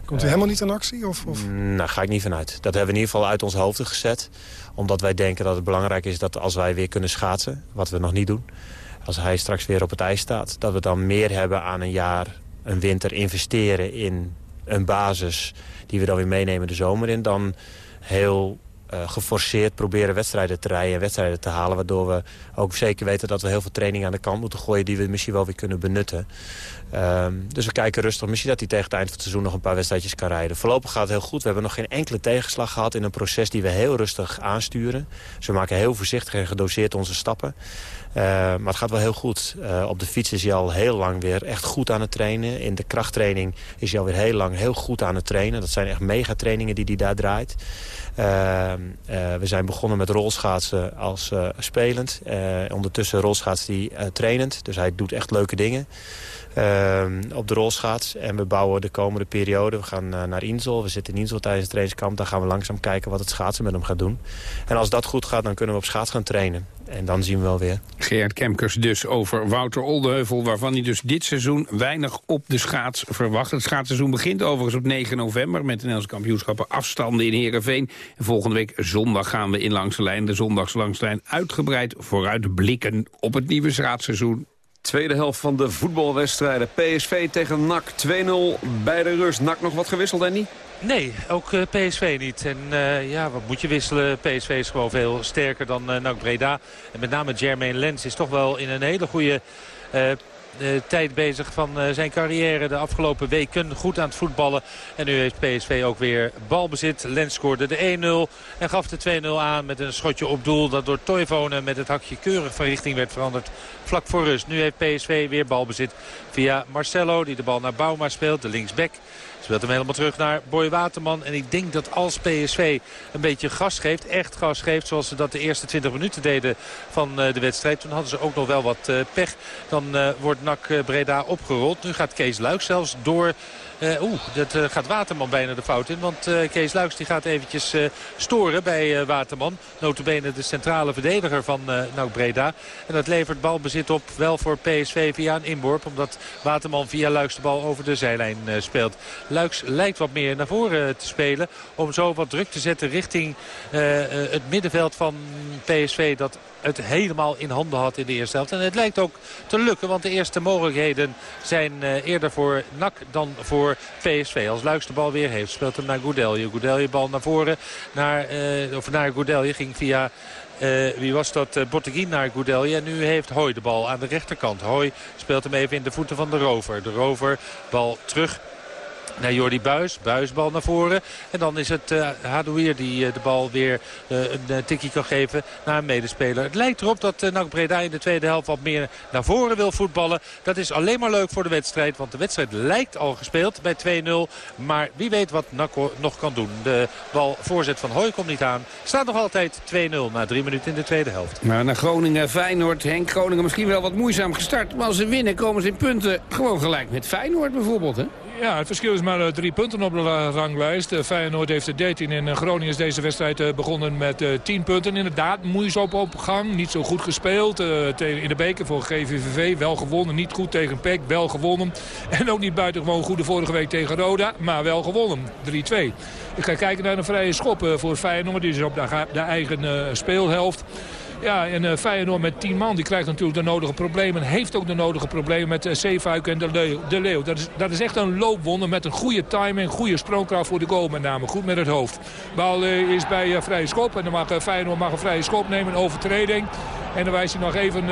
Komt hij helemaal niet in actie? Of, of?
Nou, ga ik niet vanuit. Dat hebben we in ieder geval uit ons hoofden gezet. Omdat wij denken dat het belangrijk is dat als wij weer kunnen schaatsen... wat we nog niet doen... als hij straks weer op het ijs staat... dat we dan meer hebben aan een jaar een winter investeren in een basis... die we dan weer meenemen de zomer in... dan heel uh, geforceerd proberen wedstrijden te rijden en wedstrijden te halen. Waardoor we ook zeker weten dat we heel veel training aan de kant moeten gooien... die we misschien wel weer kunnen benutten. Um, dus we kijken rustig. Misschien dat hij tegen het eind van het seizoen nog een paar wedstrijdjes kan rijden. Voorlopig gaat het heel goed. We hebben nog geen enkele tegenslag gehad in een proces die we heel rustig aansturen. We maken heel voorzichtig en gedoseerd onze stappen. Uh, maar het gaat wel heel goed. Uh, op de fiets is hij al heel lang weer echt goed aan het trainen. In de krachttraining is hij alweer heel lang heel goed aan het trainen. Dat zijn echt megatrainingen die hij daar draait. Uh, we zijn begonnen met rolschaatsen als spelend. ondertussen rolschaats hij trainend. Dus hij doet echt leuke dingen. Uh, op de rolschaats. En we bouwen de komende periode. We gaan uh, naar Insel. We zitten in Insel tijdens het trainingskamp. Dan gaan we langzaam kijken wat het schaatsen met hem gaat doen. En als dat goed gaat, dan kunnen we op schaats gaan trainen. En dan zien we wel weer.
Gerard Kemkers dus over Wouter Oldeheuvel... waarvan hij dus dit seizoen weinig op de schaats verwacht. Het schaatsseizoen begint overigens op 9 november... met de Nederlandse kampioenschappen afstanden in Heerenveen. En volgende week zondag gaan we in Langs de Lijn... de zondags Langs de Lijn uitgebreid vooruitblikken... op het nieuwe schaatsseizoen
Tweede helft van de voetbalwedstrijden. PSV tegen NAC 2-0 bij de rust. NAC nog wat gewisseld, Danny?
Nee, ook uh, PSV niet. En uh, ja, wat moet je wisselen? PSV is gewoon veel sterker dan uh, NAC Breda. En met name Jermaine Lens is toch wel in een hele goede de tijd bezig van uh, zijn carrière. De afgelopen weken goed aan het voetballen. En nu heeft PSV ook weer balbezit. Lens scoorde de 1-0 en gaf de 2-0 aan met een schotje op doel. Dat door Toivonen met het hakje keurig van richting werd veranderd. Vlak voor rust. Nu heeft PSV weer balbezit via Marcelo die de bal naar Bouma speelt. De linksback. Speelt hem helemaal terug naar Boy Waterman. En ik denk dat als PSV een beetje gas geeft, echt gas geeft... zoals ze dat de eerste 20 minuten deden van de wedstrijd... toen hadden ze ook nog wel wat pech. Dan wordt NAC Breda opgerold. Nu gaat Kees Luik zelfs door... Uh, Oeh, dat uh, gaat Waterman bijna de fout in. Want uh, Kees Luiks die gaat eventjes storen bij Waterman. Notabene de centrale verdediger van NAC Breda. En dat levert balbezit op wel voor PSV via een inworp. Omdat Waterman via Luiks de bal over de zijlijn speelt. Luiks lijkt wat meer naar voren te spelen. Om zo wat druk te zetten richting het middenveld van PSV. Dat het helemaal in handen had in de eerste helft. En het lijkt ook te lukken, want de eerste mogelijkheden zijn eerder voor NAC dan voor PSV. Als Luiks de bal weer heeft, speelt hem naar Goudelje. Goudelje bal naar voren, naar, uh, of naar Goudelje, ging via... Uh, wie was dat? Uh, naar Goudelje. En nu heeft Hoy de bal aan de rechterkant. Hoy speelt hem even in de voeten van de rover. De rover, bal terug naar Jordi Buis. Buisbal naar voren. En dan is het uh, Hadouier die uh, de bal weer uh, een tikkie kan geven naar een medespeler. Het lijkt erop dat NAC Breda in de tweede helft wat meer naar voren wil voetballen. Dat is alleen maar leuk voor de wedstrijd. Want de wedstrijd lijkt al gespeeld bij 2-0. Maar wie weet wat NAC nog kan doen. De bal voorzet van Hoy komt niet aan. Staat nog altijd 2-0 na drie minuten in de tweede helft.
Maar naar Groningen, Feyenoord. Henk Groningen misschien wel wat moeizaam gestart. Maar als ze winnen komen ze in punten gewoon gelijk met Feyenoord bijvoorbeeld. Hè?
Ja, het verschil is maar uh, drie punten op de ranglijst. Uh, Feyenoord heeft de 13 en uh, Groningen is deze wedstrijd begonnen met 10 punten. Inderdaad, moeizaam op gang. Niet zo goed gespeeld. in de beker voor GVVV wel gewonnen. Niet goed tegen PEC, wel gewonnen. En ook niet buitengewoon goed de vorige week tegen Roda, maar wel gewonnen. 3-2. Ik ga kijken naar een vrije schop voor Feyenoord. Die is op de eigen speelhelft. Ja, en uh, Feyenoord met 10 man, die krijgt natuurlijk de nodige problemen. Heeft ook de nodige problemen met uh, Zeefuik en de Leeuw. De Leeuw. Dat, is, dat is echt een loopwonder met een goede timing, goede sprookkracht voor de goal met name. Goed met het hoofd. Bal uh, is bij vrije schop en dan mag Feyenoord mag een vrije schop nemen, een overtreding. En dan wijst hij nog even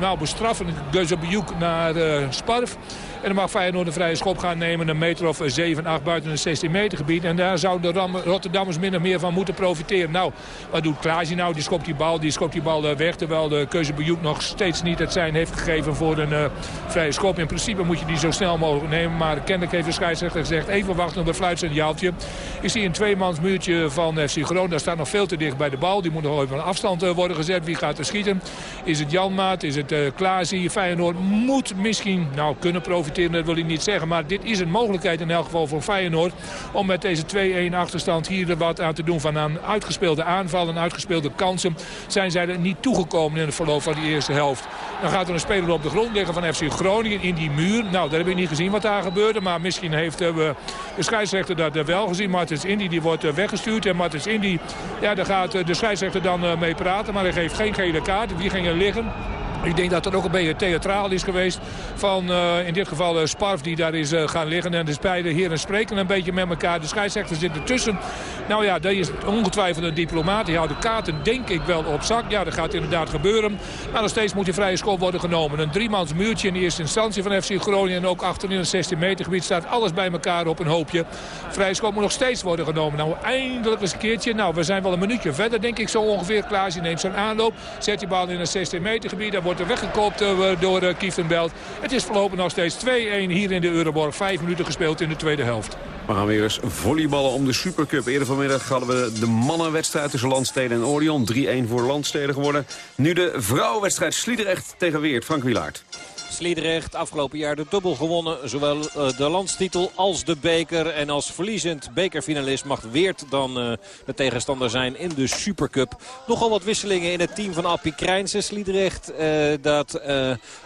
nou, bestraffen, bezoek naar Sparf. En dan mag Feyenoord een vrije schop gaan nemen. Een meter of 7, 8 buiten het 16 meter gebied. En daar zouden de Rotterdammers min of meer van moeten profiteren. Nou, wat doet Klaasie nou? Die schopt die bal, die schopt die bal weg. Terwijl de Keuzebejoek nog steeds niet het zijn heeft gegeven voor een uh, vrije schop. In principe moet je die zo snel mogelijk nemen. Maar kennelijk heeft de scheidsrechter gezegd... even wachten op een fluitsigaaltje. Is hij een tweemans muurtje van FC. Daar staat nog veel te dicht bij de bal. Die moet nog even van afstand uh, worden gezet. Wie gaat er schieten? Is het Janmaat? Is het uh, Klaasie? Feyenoord moet misschien nou, kunnen profiteren dat wil ik niet zeggen. Maar dit is een mogelijkheid in elk geval voor Feyenoord. Om met deze 2-1 achterstand hier er wat aan te doen. Van aan uitgespeelde aanvallen, uitgespeelde kansen. Zijn zij er niet toegekomen in het verloop van die eerste helft. Dan gaat er een speler op de grond liggen van FC Groningen in die muur. Nou, dat heb ik niet gezien wat daar gebeurde. Maar misschien heeft uh, de scheidsrechter dat wel gezien. Martens Indy die wordt uh, weggestuurd. En Martens Indy, ja, daar gaat de scheidsrechter dan mee praten. Maar hij geeft geen gele kaart. Wie ging er liggen? Ik denk dat het ook een beetje theatraal is geweest van uh, in dit geval uh, Sparf die daar is uh, gaan liggen. En dus beide heren spreken een beetje met elkaar. De scheidsrechter zit ertussen. Nou ja, dat is ongetwijfeld een diplomaat. Die houdt de kaarten denk ik wel op zak. Ja, dat gaat inderdaad gebeuren. Maar nog steeds moet die vrije schop worden genomen. Een driemans muurtje in de eerste instantie van FC Groningen. En ook achterin het 16 meter gebied staat alles bij elkaar op een hoopje. Vrije schop moet nog steeds worden genomen. Nou, eindelijk eens een keertje. Nou, we zijn wel een minuutje verder denk ik zo ongeveer. Klaas neemt zijn aanloop. Zet die bal in het 16 meter gebied. Er weggekoopt door uh, Kieftenbelt. Het is voorlopig nog steeds 2-1 hier in de Euroborg. Vijf minuten gespeeld in de tweede helft.
We gaan weer eens volleyballen om de Supercup. Eerder vanmiddag hadden we de mannenwedstrijd tussen Landsteden en Orion. 3-1 voor Landsteden geworden. Nu de vrouwenwedstrijd Sliedrecht tegen Weert. Frank Wilaert.
Sliedrecht afgelopen jaar de dubbel gewonnen. Zowel uh, de landstitel als de beker. En als verliezend bekerfinalist mag Weert dan uh, de tegenstander zijn in de Supercup. Nogal wat wisselingen in het team van Appie Krijnse. Sliedrecht uh, dat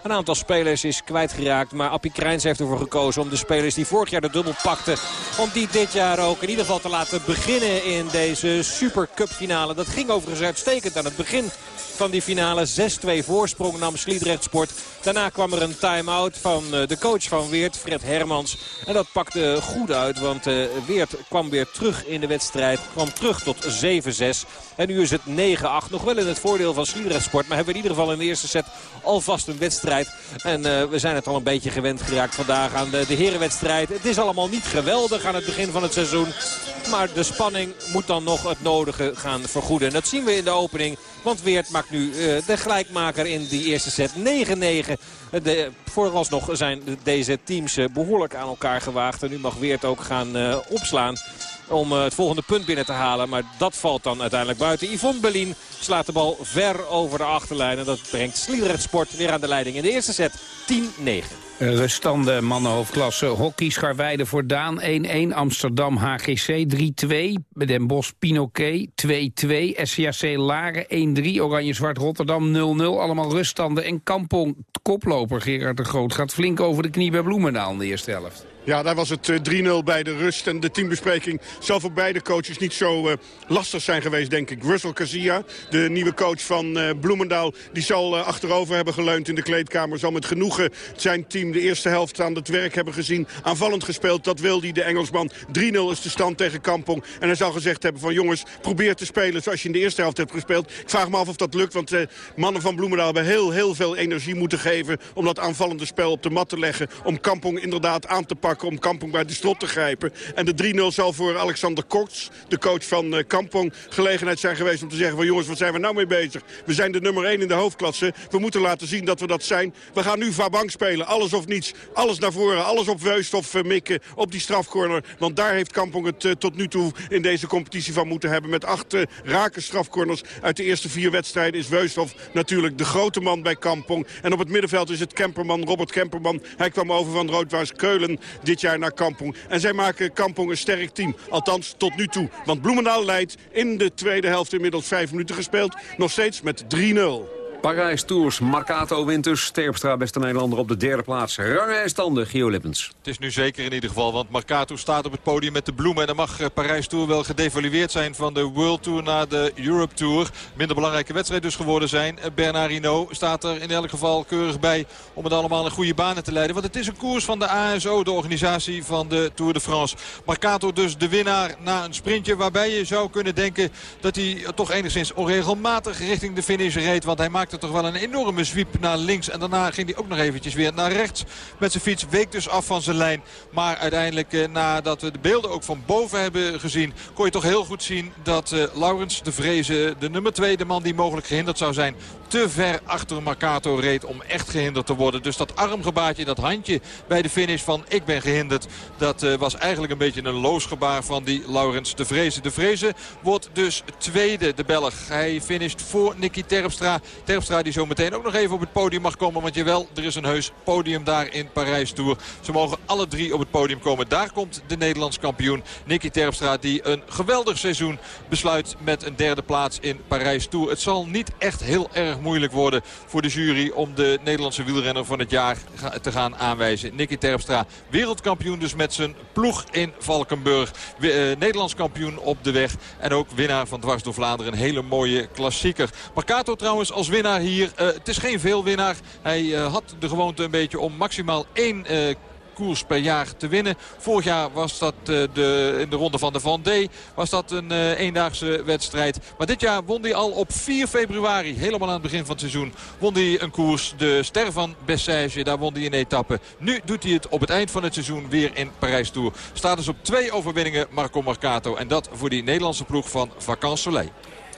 een aantal spelers is kwijtgeraakt. Maar Appie Krijnse heeft ervoor gekozen om de spelers die vorig jaar de dubbel pakten... om die dit jaar ook in ieder geval te laten beginnen in deze Supercup finale. Dat ging overigens uitstekend aan het begin van die finale. 6-2 voorsprong nam Sliedrecht Sport. Daarna kwam er een time-out van eh, de coach van Weert, Fred Hermans. En dat pakte goed uit, want uh, Weert kwam weer terug in de wedstrijd. Kwam terug tot 7-6. En nu is het 9-8. Nog wel in het voordeel van Sliedrecht Sport. Maar hebben we in ieder geval in de eerste set alvast een wedstrijd. En uh, we zijn het al een beetje gewend geraakt vandaag aan de, de herenwedstrijd. Het is allemaal niet geweldig aan het begin van het seizoen. Maar de spanning moet dan nog het nodige gaan vergoeden. En dat zien we in de opening. Want Weert maakt nu uh, de gelijkmaker in die eerste set 9-9. De, vooralsnog zijn deze teams behoorlijk aan elkaar gewaagd. En nu mag Weert ook gaan uh, opslaan om het volgende punt binnen te halen. Maar dat valt dan uiteindelijk buiten. Yvonne Berlin slaat de bal ver over de achterlijn. En dat brengt Sliedrecht Sport weer aan de leiding in de eerste set 10-9.
Ruststanden mannenhoofdklasse. Hockey Scharweide voor Daan 1-1. Amsterdam HGC 3-2. Den Bosch Pinoquet 2-2. SCAC Laren 1-3. Oranje-Zwart Rotterdam 0-0. Allemaal ruststanden. En Kampong koploper Gerard de Groot gaat flink over de knie bij Bloemendaal in de eerste helft.
Ja, daar was het 3-0 bij de rust. En de teambespreking zal voor beide coaches niet zo uh, lastig zijn geweest, denk ik. Russell Kazia, de nieuwe coach van Bloemendaal... die zal achterover hebben geleund in de kleedkamer. Zal met genoegen zijn team de eerste helft aan het werk hebben gezien. Aanvallend gespeeld, dat wil hij, de Engelsman. 3-0 is de stand tegen Kampong. En hij zal gezegd hebben van jongens, probeer te spelen zoals je in de eerste helft hebt gespeeld. Ik vraag me af of dat lukt, want de mannen van Bloemendaal... hebben heel, heel veel energie moeten geven om dat aanvallende spel op de mat te leggen. Om Kampong inderdaad aan te pakken om Kampong bij de slot te grijpen. En de 3-0 zal voor Alexander Koks, de coach van uh, Kampong, gelegenheid zijn geweest om te zeggen van jongens, wat zijn we nou mee bezig? We zijn de nummer 1 in de hoofdklasse. We moeten laten zien dat we dat zijn. We gaan nu Vabank spelen, alles of niets. Alles naar voren, alles op Weusthof uh, mikken, op die strafcorner. Want daar heeft Kampong het uh, tot nu toe in deze competitie van moeten hebben. Met acht raken strafcorners uit de eerste vier wedstrijden is Weusthof natuurlijk de grote man bij Kampong. En op het middenveld is het Kemperman, Robert Kemperman. Hij kwam over van Roodwaars Keulen dit jaar naar Kampong. En zij maken Kampong een sterk team. Althans, tot nu toe. Want Bloemendaal leidt in de tweede helft inmiddels vijf minuten gespeeld. Nog steeds met 3-0.
Parijs Tours, Marcato wint dus. Terpstra, beste Nederlander op de derde plaats. Rangen en standen, Gio Lippens.
Het is nu zeker in ieder geval, want Marcato staat op het podium met de bloemen. En dan mag eh, Parijs Tour wel gedevalueerd zijn van de World Tour naar de Europe Tour. Minder belangrijke wedstrijd dus geworden zijn. Eh, Bernard Hinault staat er in elk geval keurig bij om het allemaal in goede banen te leiden. Want het is een koers van de ASO, de organisatie van de Tour de France. Marcato dus de winnaar na een sprintje waarbij je zou kunnen denken dat hij toch enigszins onregelmatig richting de finish reed. Want hij maakte toch wel een enorme zwiep naar links. En daarna ging hij ook nog eventjes weer naar rechts met zijn fiets. Week dus af van zijn lijn. Maar uiteindelijk, eh, nadat we de beelden ook van boven hebben gezien... kon je toch heel goed zien dat uh, Laurens de Vrezen, de nummer 2, de man die mogelijk gehinderd zou zijn... te ver achter Marcato reed om echt gehinderd te worden. Dus dat armgebaatje, dat handje bij de finish van ik ben gehinderd... dat uh, was eigenlijk een beetje een loos gebaar van die Laurens de Vrezen. De Vrezen wordt dus tweede, de Belg. Hij finisht voor Nicky Terpstra. Terpstra die zo meteen ook nog even op het podium mag komen. Want jawel, er is een heus podium daar in Parijs Tour. Ze mogen alle drie op het podium komen. Daar komt de Nederlands kampioen Nicky Terpstra. Die een geweldig seizoen besluit met een derde plaats in Parijs Tour. Het zal niet echt heel erg moeilijk worden voor de jury om de Nederlandse wielrenner van het jaar te gaan aanwijzen. Nicky Terpstra, wereldkampioen dus met zijn ploeg in Valkenburg. We, uh, Nederlands kampioen op de weg. En ook winnaar van Dwars door Vlaanderen. Een hele mooie klassieker. Marcato trouwens als winnaar hier. Uh, het is geen veelwinnaar. Hij uh, had de gewoonte een beetje om maximaal één koers per jaar te winnen. Vorig jaar was dat uh, de, in de ronde van de Vendée was dat een uh, eendaagse wedstrijd. Maar dit jaar won hij al op 4 februari, helemaal aan het begin van het seizoen, won hij een koers. De Ster van Bessage, daar won hij een etappe. Nu doet hij het op het eind van het seizoen weer in Parijs Tour. Staat dus op twee overwinningen Marco Marcato. En dat voor die Nederlandse ploeg van Vacances Soleil.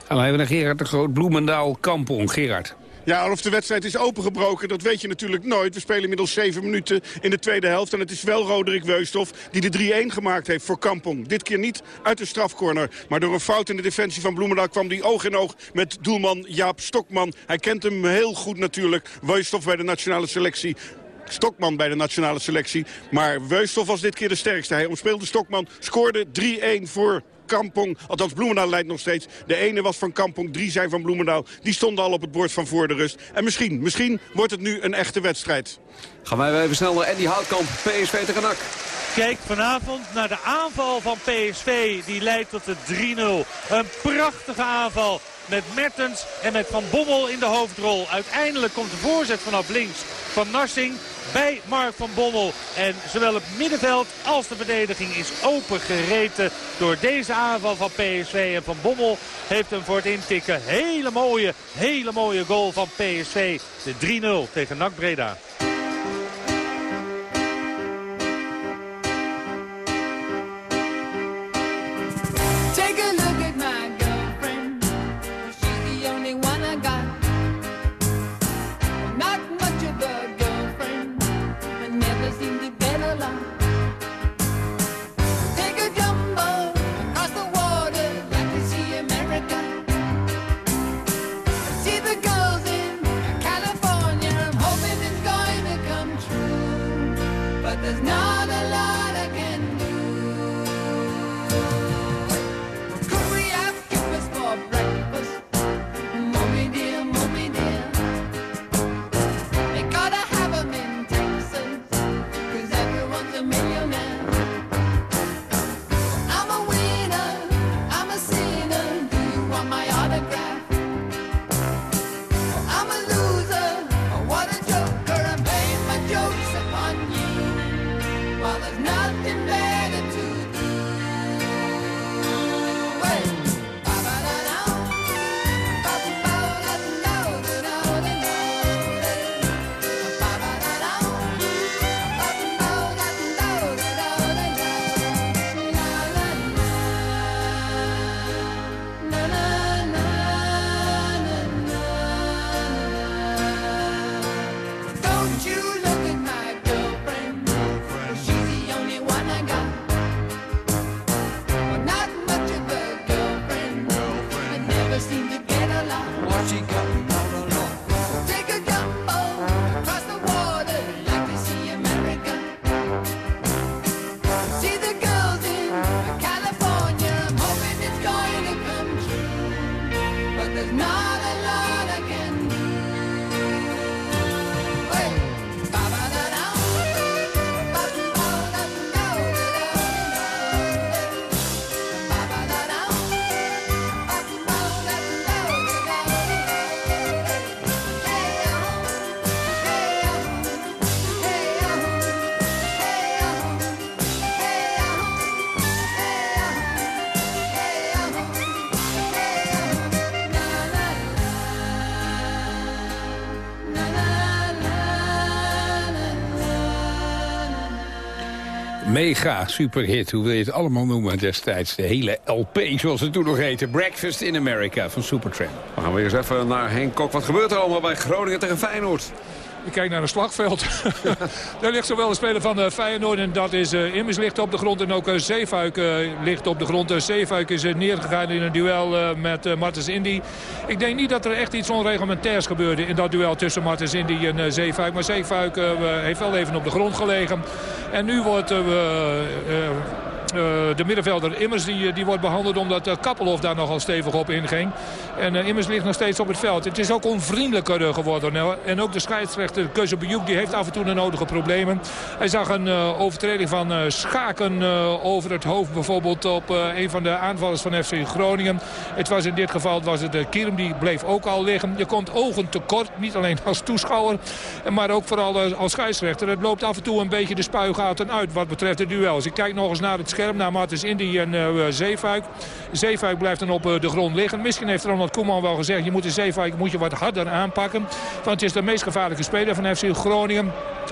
En dan hebben naar Gerard de Groot, Bloemendaal, Kampong. Gerard.
Ja, of de wedstrijd is opengebroken, dat weet je natuurlijk nooit. We spelen inmiddels 7 minuten in de tweede helft. En het is wel Roderick Weusthof die de 3-1 gemaakt heeft voor Kampong. Dit keer niet uit de strafcorner. Maar door een fout in de defensie van Bloemendaal kwam die oog in oog met doelman Jaap Stokman. Hij kent hem heel goed natuurlijk. Weusthof bij de nationale selectie. Stokman bij de nationale selectie. Maar Weusthof was dit keer de sterkste. Hij omspeelde Stokman, scoorde 3-1 voor Kampong. Althans, Bloemendaal leidt nog steeds. De ene was van Kampong, drie zijn van Bloemendaal. Die stonden al op het bord van voor de rust. En misschien, misschien wordt het nu een echte wedstrijd.
Gaan wij even snel naar Andy Houtkamp, PSV tegen NAC.
Kijkt vanavond naar de aanval van PSV. Die leidt tot de 3-0. Een prachtige aanval
met Mertens en met Van Bommel in de hoofdrol. Uiteindelijk komt de voorzet vanaf links van Narsing bij Mark van Bommel. En zowel het middenveld als de verdediging is opengereten door deze aanval van PSV. En Van Bommel heeft hem voor het intikken. Hele mooie, hele mooie goal van PSV. De 3-0 tegen NAC Breda.
Mega superhit, hoe wil je het allemaal noemen destijds. De hele LP, zoals het toen nog heette. Breakfast in America van Supertramp.
Dan gaan we eens even naar Henk Kok. Wat gebeurt er allemaal bij Groningen tegen Feyenoord?
Kijk naar een slagveld. Daar ligt zowel een speler van uh, Feyenoord en dat is uh, Immers ligt op de grond. En ook uh, Zeefuik ligt op de grond. Zeefuik is neergegaan in een duel met Martens Indy. Ik denk niet dat er echt iets onregementairs gebeurde in dat duel tussen Martens Indy en Zeefuik. Maar Zeefuik heeft wel even op de grond gelegen. En nu wordt... Uh, de middenvelder Immers die, die wordt behandeld omdat uh, Kappelhof daar nogal stevig op inging. En Immers ligt nog steeds op het veld. Het is ook onvriendelijker geworden. En ook de scheidsrechter Keuzebejoek die heeft af en toe de nodige problemen. Hij zag een overtreding van schaken over het hoofd bijvoorbeeld op een van de aanvallers van FC Groningen. Het was in dit geval was het Kierum die bleef ook al liggen. Je komt ogen tekort, niet alleen als toeschouwer, maar ook vooral als scheidsrechter. Het loopt af en toe een beetje de spuigaten uit wat betreft de duels. Ik kijk nog eens naar het scherm naar Martens Indy en uh, Zeefuik. Zeefuik blijft dan op uh, de grond liggen. Misschien heeft Ronald Koeman wel gezegd... je moet de Zeefuik moet je wat harder aanpakken. Want het is de meest gevaarlijke speler van FC Groningen.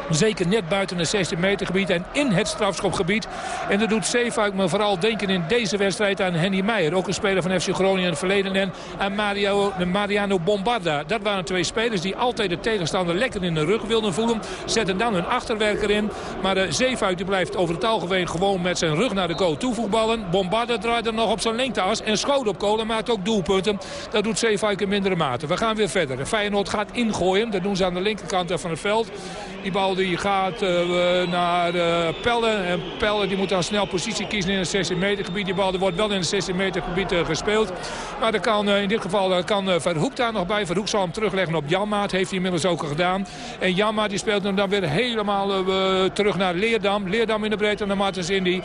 Zeker net buiten het 16 meter gebied en in het strafschopgebied. En dat doet Zeefuik me vooral denken in deze wedstrijd aan Henny Meijer. Ook een speler van FC Groningen in het verleden. En aan Mario, Mariano Bombarda. Dat waren twee spelers die altijd de tegenstander lekker in de rug wilden voelen. Zetten dan hun achterwerker in. Maar de Zeefuik die blijft over het algemeen gewoon met zijn rug naar de goal. Bombarda draait er nog op zijn lengteas en schoot op kool en maakt ook doelpunten. Dat doet Zeefuik in mindere mate. We gaan weer verder. Feyenoord gaat ingooien. Dat doen ze aan de linkerkant van het veld. Die bal die gaat uh, naar uh, Pellen. En Pellen die moet dan snel positie kiezen in het 16 meter gebied. Die bal die wordt wel in het 16 meter gebied uh, gespeeld. Maar er kan, in dit geval kan Verhoek daar nog bij. Verhoek zal hem terugleggen op Janmaat. Heeft hij inmiddels ook gedaan. En Janmaat die speelt hem dan weer helemaal terug naar Leerdam. Leerdam in de breedte naar Martens Indy.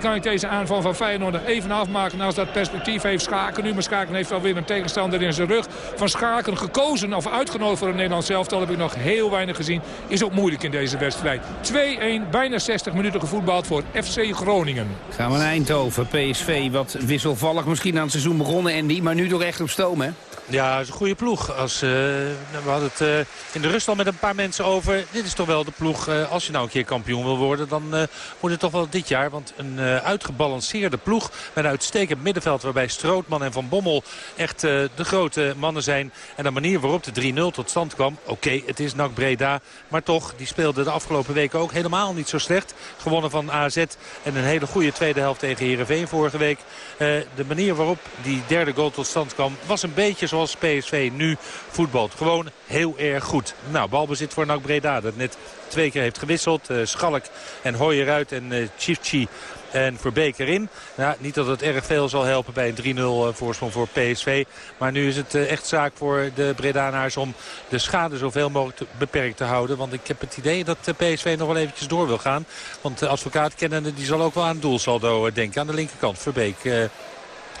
Kan ik deze aanval van Feyenoord even afmaken als dat perspectief heeft Schaken nu. Maar Schaken heeft alweer een tegenstander in zijn rug. Van Schaken gekozen of uitgenodigd voor het Nederlands elftal heb ik nog heel weinig gezien. Is ook moeilijk in deze wedstrijd. 2-1, bijna 60 minuten gevoetbald voor FC Groningen.
Gaan we naar Eindhoven. PSV wat wisselvallig misschien aan het seizoen begonnen, Andy. Maar nu toch echt op stoom, hè?
Ja, het is een goede ploeg. Als, eh, we hadden het eh, in de rust al met een paar mensen over. Dit is toch wel de ploeg, eh, als je nou een keer kampioen wil worden... dan moet het toch wel dit jaar. Want een uitgebalanceerde ploeg met een uitstekend middenveld... waarbij Strootman en Van Bommel echt de grote mannen zijn. En de manier waarop de 3-0 tot stand kwam... oké, het is NAC Breda, maar toch, die speelde de afgelopen weken ook helemaal niet zo slecht. Gewonnen van AZ en een hele goede tweede helft tegen Heerenveen vorige week. de manier waarop die derde goal tot stand kwam was een beetje zoals PSV nu voetbalt. Gewoon heel erg goed. Nou, balbezit voor NAC Breda. Dat net twee keer heeft gewisseld. Uh, Schalk en Hoyer uit en uh, Chifchi en Verbeek erin. Nou, niet dat het erg veel zal helpen bij een 3-0 voorsprong voor PSV. Maar nu is het echt zaak voor de Bredanaars om de schade zoveel mogelijk te, beperkt te houden. Want ik heb het idee dat PSV nog wel eventjes door wil gaan. Want de advocaat kennende die zal ook wel aan doelsaldo denken. Aan de linkerkant Verbeek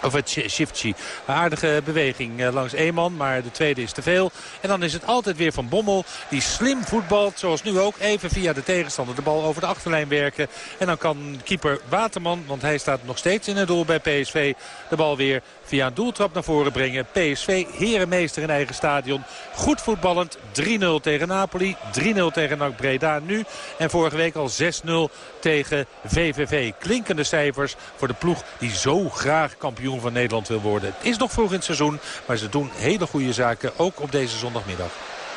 of het Shifty. Aardige beweging eh, langs Eeman, maar de tweede is te veel. En dan is het altijd weer Van Bommel die slim voetbalt. Zoals nu ook even via de tegenstander de bal over de achterlijn werken. En dan kan keeper Waterman, want hij staat nog steeds in het doel bij PSV... de bal weer via een doeltrap naar voren brengen. PSV, herenmeester in eigen stadion. Goed voetballend. 3-0 tegen Napoli. 3-0 tegen NAC Breda nu. En vorige week al 6-0 tegen VVV. Klinkende cijfers voor de ploeg die zo graag kampioen van Nederland wil worden. Het is nog vroeg in het seizoen, maar ze doen hele goede zaken. Ook op deze zondagmiddag.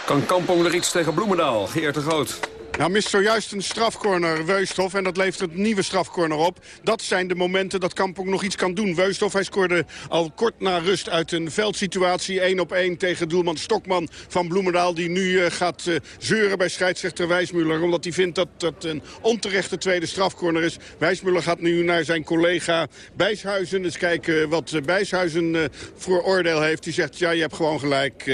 Kan Kampong er iets tegen Bloemendaal? Geert de Groot.
Nou, mist zojuist een strafcorner Weusthof en dat levert een nieuwe strafcorner op. Dat zijn de momenten dat Kampong nog iets kan doen. Weusthof, hij scoorde al kort na rust uit een veldsituatie. 1 op 1 tegen doelman Stokman van Bloemendaal... die nu uh, gaat uh, zeuren bij scheidsrechter Wijsmuller... omdat hij vindt dat dat een onterechte tweede strafcorner is. Wijsmuller gaat nu naar zijn collega Bijshuizen. Eens kijken wat uh, Bijshuizen voor oordeel heeft. Die zegt, ja, je hebt gewoon gelijk.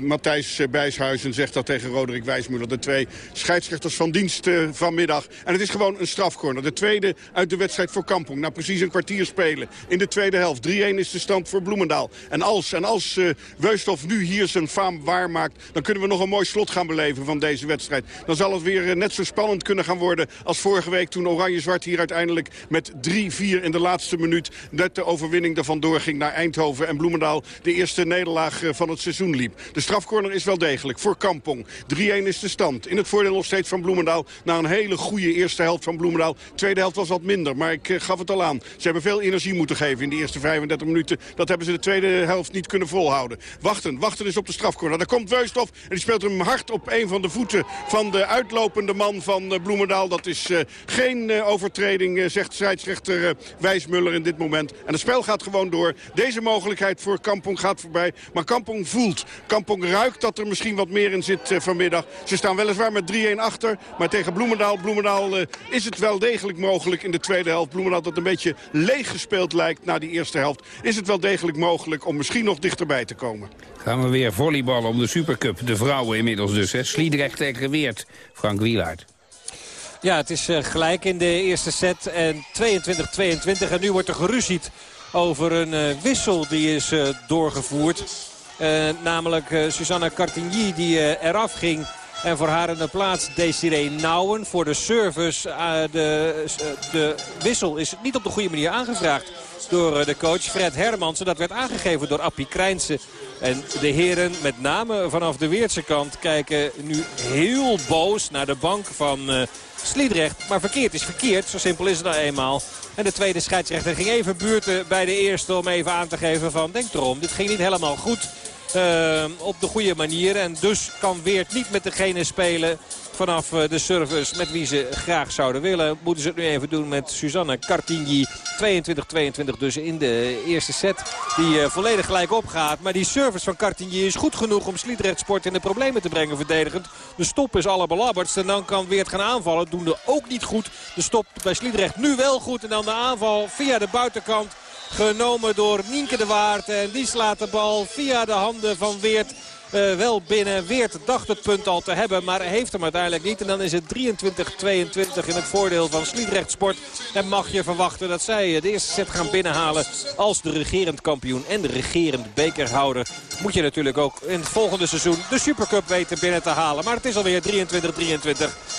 Matthijs Bijshuizen zegt dat tegen Roderick Wijsmuller. De twee scheidsrechters van dienst uh, vanmiddag. En het is gewoon een strafcorner. De tweede uit de wedstrijd voor Kampong. Na precies een kwartier spelen in de tweede helft. 3-1 is de stand voor Bloemendaal. En als, en als uh, Weusthof nu hier zijn faam waarmaakt... dan kunnen we nog een mooi slot gaan beleven van deze wedstrijd. Dan zal het weer uh, net zo spannend kunnen gaan worden... als vorige week toen Oranje-Zwart hier uiteindelijk met 3-4 in de laatste minuut... net de overwinning ervan doorging naar Eindhoven. En Bloemendaal de eerste nederlaag van het seizoen liep. De strafcorner is wel degelijk voor Kampong. 3-1 is de stand. In het voordeel nog steeds van Bloemendaal. Na een hele goede eerste helft van Bloemendaal. Tweede helft was wat minder, maar ik uh, gaf het al aan. Ze hebben veel energie moeten geven in de eerste 35 minuten. Dat hebben ze de tweede helft niet kunnen volhouden. Wachten, wachten is op de strafcorner. Daar komt Weusthof en die speelt hem hard op een van de voeten van de uitlopende man van uh, Bloemendaal. Dat is uh, geen overtreding, zegt scheidsrechter Wijsmuller in dit moment. En het spel gaat gewoon door. Deze mogelijkheid voor Kampong gaat voorbij. Maar Kampong voelt, Kampong ruikt dat er misschien wat meer in zit vanmiddag. Ze staan weliswaar met 3-1 achter. Maar tegen Bloemendaal, Bloemendaal uh, is het wel degelijk mogelijk in de tweede helft. Bloemendaal dat een beetje leeg gespeeld lijkt na die eerste helft. Is het wel degelijk mogelijk om misschien nog dichterbij te komen.
Gaan we weer volleyballen om de Supercup. De vrouwen inmiddels dus. Hè? Sliedrecht tegen Weert. Frank Wielaert.
Ja, het is uh, gelijk in de eerste set. En 22-22. En nu wordt er geruzied over een uh, wissel die is doorgevoerd. namelijk Susanna Cartigny die eraf ging en voor haar in de plaats Desiree Nouwen voor de service. Uh, de, de wissel is niet op de goede manier aangevraagd door de coach Fred Hermansen. Dat werd aangegeven door Appie Krijnse. En de heren, met name vanaf de Weertse kant, kijken nu heel boos naar de bank van Sliedrecht. Maar verkeerd is verkeerd, zo simpel is het nou eenmaal. En de tweede scheidsrechter ging even buurten bij de eerste om even aan te geven van... denk erom, dit ging niet helemaal goed. Uh, op de goede manier. En dus kan Weert niet met degene spelen vanaf de service met wie ze graag zouden willen. Moeten ze het nu even doen met Suzanne Cartigny. 22-22 dus in de eerste set. Die uh, volledig gelijk opgaat. Maar die service van Cartigny is goed genoeg om Sliedrecht Sport in de problemen te brengen verdedigend. De stop is allerbelabberdst. En dan kan Weert gaan aanvallen. Doen de ook niet goed. De stop bij Sliedrecht nu wel goed. En dan de aanval via de buitenkant genomen door Nienke de Waard. En die slaat de bal via de handen van Weert
wel binnen. Weert dacht het punt al te hebben, maar heeft hem uiteindelijk niet. En dan is het 23-22 in het voordeel van Sliedrecht Sport. En mag je verwachten dat zij de eerste set gaan binnenhalen als de regerend kampioen en de regerend bekerhouder. Moet je natuurlijk ook in het volgende seizoen de Supercup weten binnen te halen. Maar het is alweer 23-23,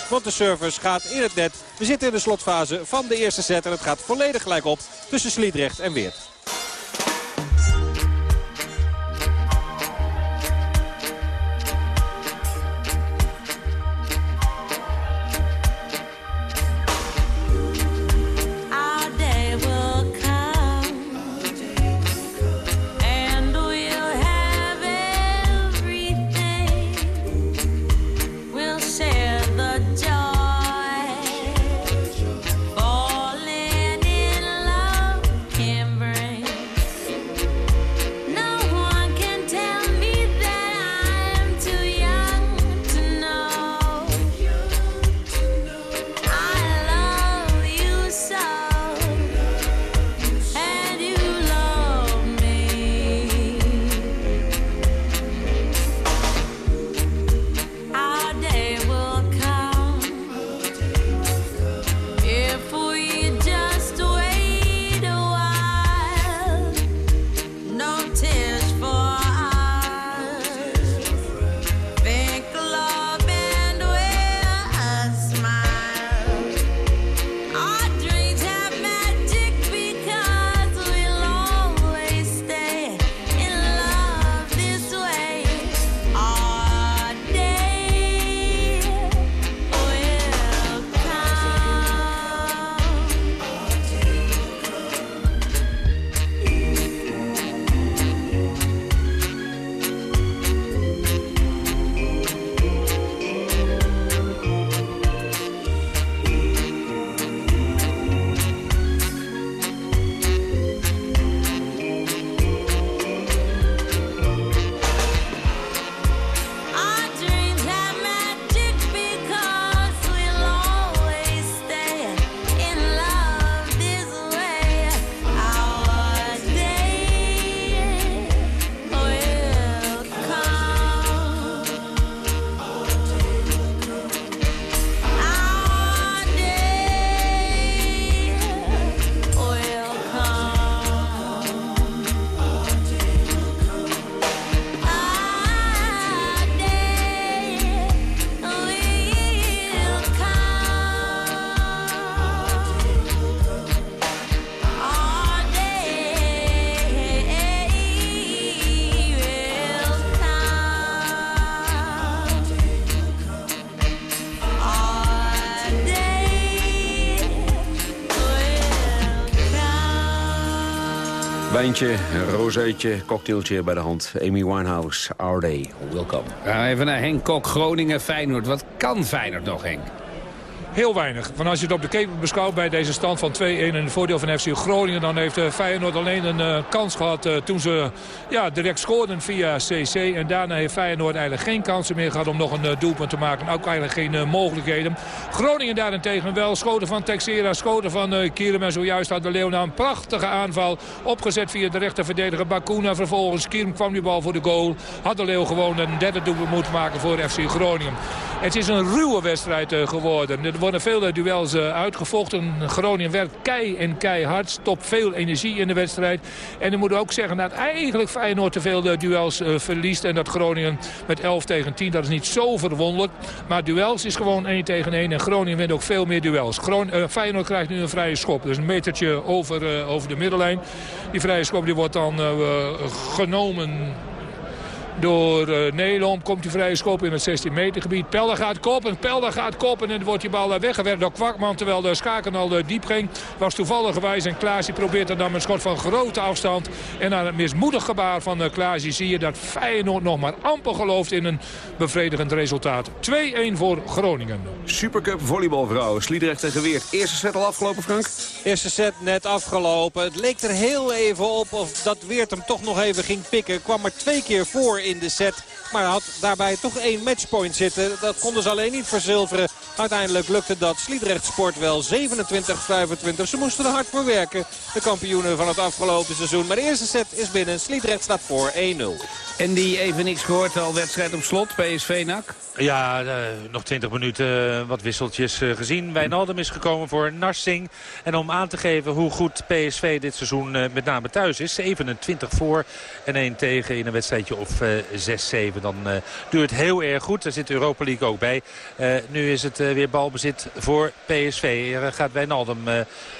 want de service gaat in het net. We zitten in de slotfase van de eerste set en het gaat volledig gelijk op tussen Sliedrecht en Weert.
Wijntje, rozeetje, cocktailtje bij de hand. Amy Winehouse, Our Day, welcome.
We gaan even naar Henk Kok, Groningen, Feyenoord. Wat kan Feyenoord nog, Henk?
Heel weinig. Van als je het op de keper beschouwt bij deze stand van 2-1 in het voordeel van FC Groningen... dan heeft eh, Feyenoord alleen een eh, kans gehad eh, toen ze ja, direct scoorden via CC. En daarna heeft Feyenoord eigenlijk geen kansen meer gehad om nog een doelpunt te maken. Ook eigenlijk geen mogelijkheden. Groningen daarentegen wel. Schoten van Texera, schoten van Kierem. En zojuist had de Leeuw na een prachtige aanval opgezet via de rechterverdediger Bakuna. Vervolgens Kierem kwam die bal voor de goal. Had de Leeuw gewoon een derde doelpunt moeten maken voor FC Groningen. Het is een ruwe wedstrijd geworden. Worden veel duels eh, uitgevochten. Groningen werkt kei en keihard. Stopt veel energie in de wedstrijd. En dan moet ook zeggen dat eigenlijk Feyenoord te veel eh, duels eh, verliest. En dat Groningen met 11 tegen 10, dat is niet zo verwonderlijk. Maar duels is gewoon 1 tegen 1. En Groningen wint ook veel meer duels. Eh, Feyenoord krijgt nu een vrije schop. Dus een metertje over, eh, over de middenlijn. Die vrije schop die wordt dan eh, genomen door uh, Nederland komt die vrije schop in het 16 meter gebied. Pelder gaat koppen, Pelder gaat koppen en dan wordt die bal daar weggewerkt door Kwakman. Terwijl de Schaken al uh, diep ging. Was toevallig gewijs en Klaas die probeert er dan met een schot van grote afstand. En aan het mismoedig gebaar van uh, Klaas zie je dat Feyenoord nog maar amper gelooft in een bevredigend resultaat. 2-1 voor Groningen.
Supercup volleybalvrouwen, Sliedrecht tegen Weert. Eerste set al afgelopen, Frank?
Eerste set net afgelopen. Het leek er heel even op of dat Weert hem toch nog even ging pikken. Kwam er twee keer voor
in de set. Maar had daarbij toch één matchpoint zitten. Dat konden ze alleen niet verzilveren. Uiteindelijk lukte dat Sliedrecht Sport wel 27-25. Ze moesten er hard voor werken. De kampioenen van het afgelopen seizoen. Maar de eerste set is binnen. Sliedrecht staat voor 1-0.
En die even niks gehoord, al wedstrijd op slot, PSV NAC.
Ja, eh, nog 20 minuten eh, wat wisseltjes eh, gezien. Wijnaldum is gekomen voor Narsing. En om aan te geven hoe goed PSV dit seizoen met name thuis is. 27 voor en 1 tegen in een wedstrijdje of 6-7. Dan eh, duurt het heel erg goed. Daar zit de Europa League ook bij. Eh, nu is het eh, weer balbezit voor PSV. Er gaat Wijnaldum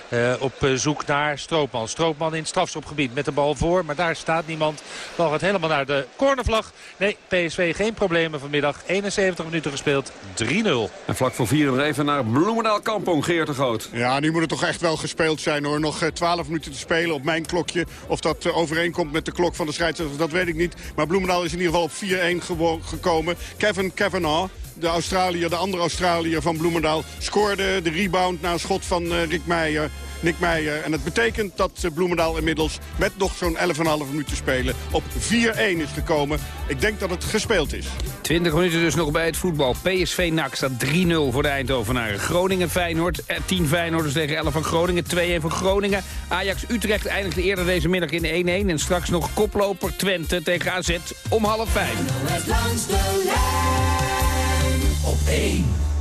eh, eh, op eh, zoek naar Stroopman. Stroopman in het strafschopgebied met de bal voor. Maar daar staat niemand. De bal gaat helemaal naar de cornervlag. Nee, PSV geen problemen vanmiddag. 71 minuten gespeeld. 3-0.
En vlak voor vier even naar Bloemendaal Kampong, Geert de Groot.
Ja, nu moet het toch echt wel gespeeld zijn hoor. Nog eh, 12 minuten te spelen op mijn klokje. Of dat eh, overeenkomt met de klok van de scheidsrechter, dat weet ik niet. Maar Bloemendaal is in ieder geval op 4-1 gewo- gekomen. Kevin Kavanagh, de Australiër, de andere Australiër van Bloemendaal... scoorde de rebound na een schot van eh, Rick Meijer. Nick Meijer. En het betekent dat eh, Bloemendaal inmiddels met nog zo'n 11,5 minuten te spelen op 4-1 is gekomen. Ik denk dat het gespeeld is.
20 minuten dus nog bij het voetbal. PSV NAC staat 3-0 voor de Eindhovenaren. Groningen Feyenoord. eh, 10 Feyenoorders tegen 11 van Groningen. 2-1 voor Groningen. Ajax Utrecht eindigde eerder deze middag in 1-1. En straks nog koploper Twente tegen AZ om half 5.
NOS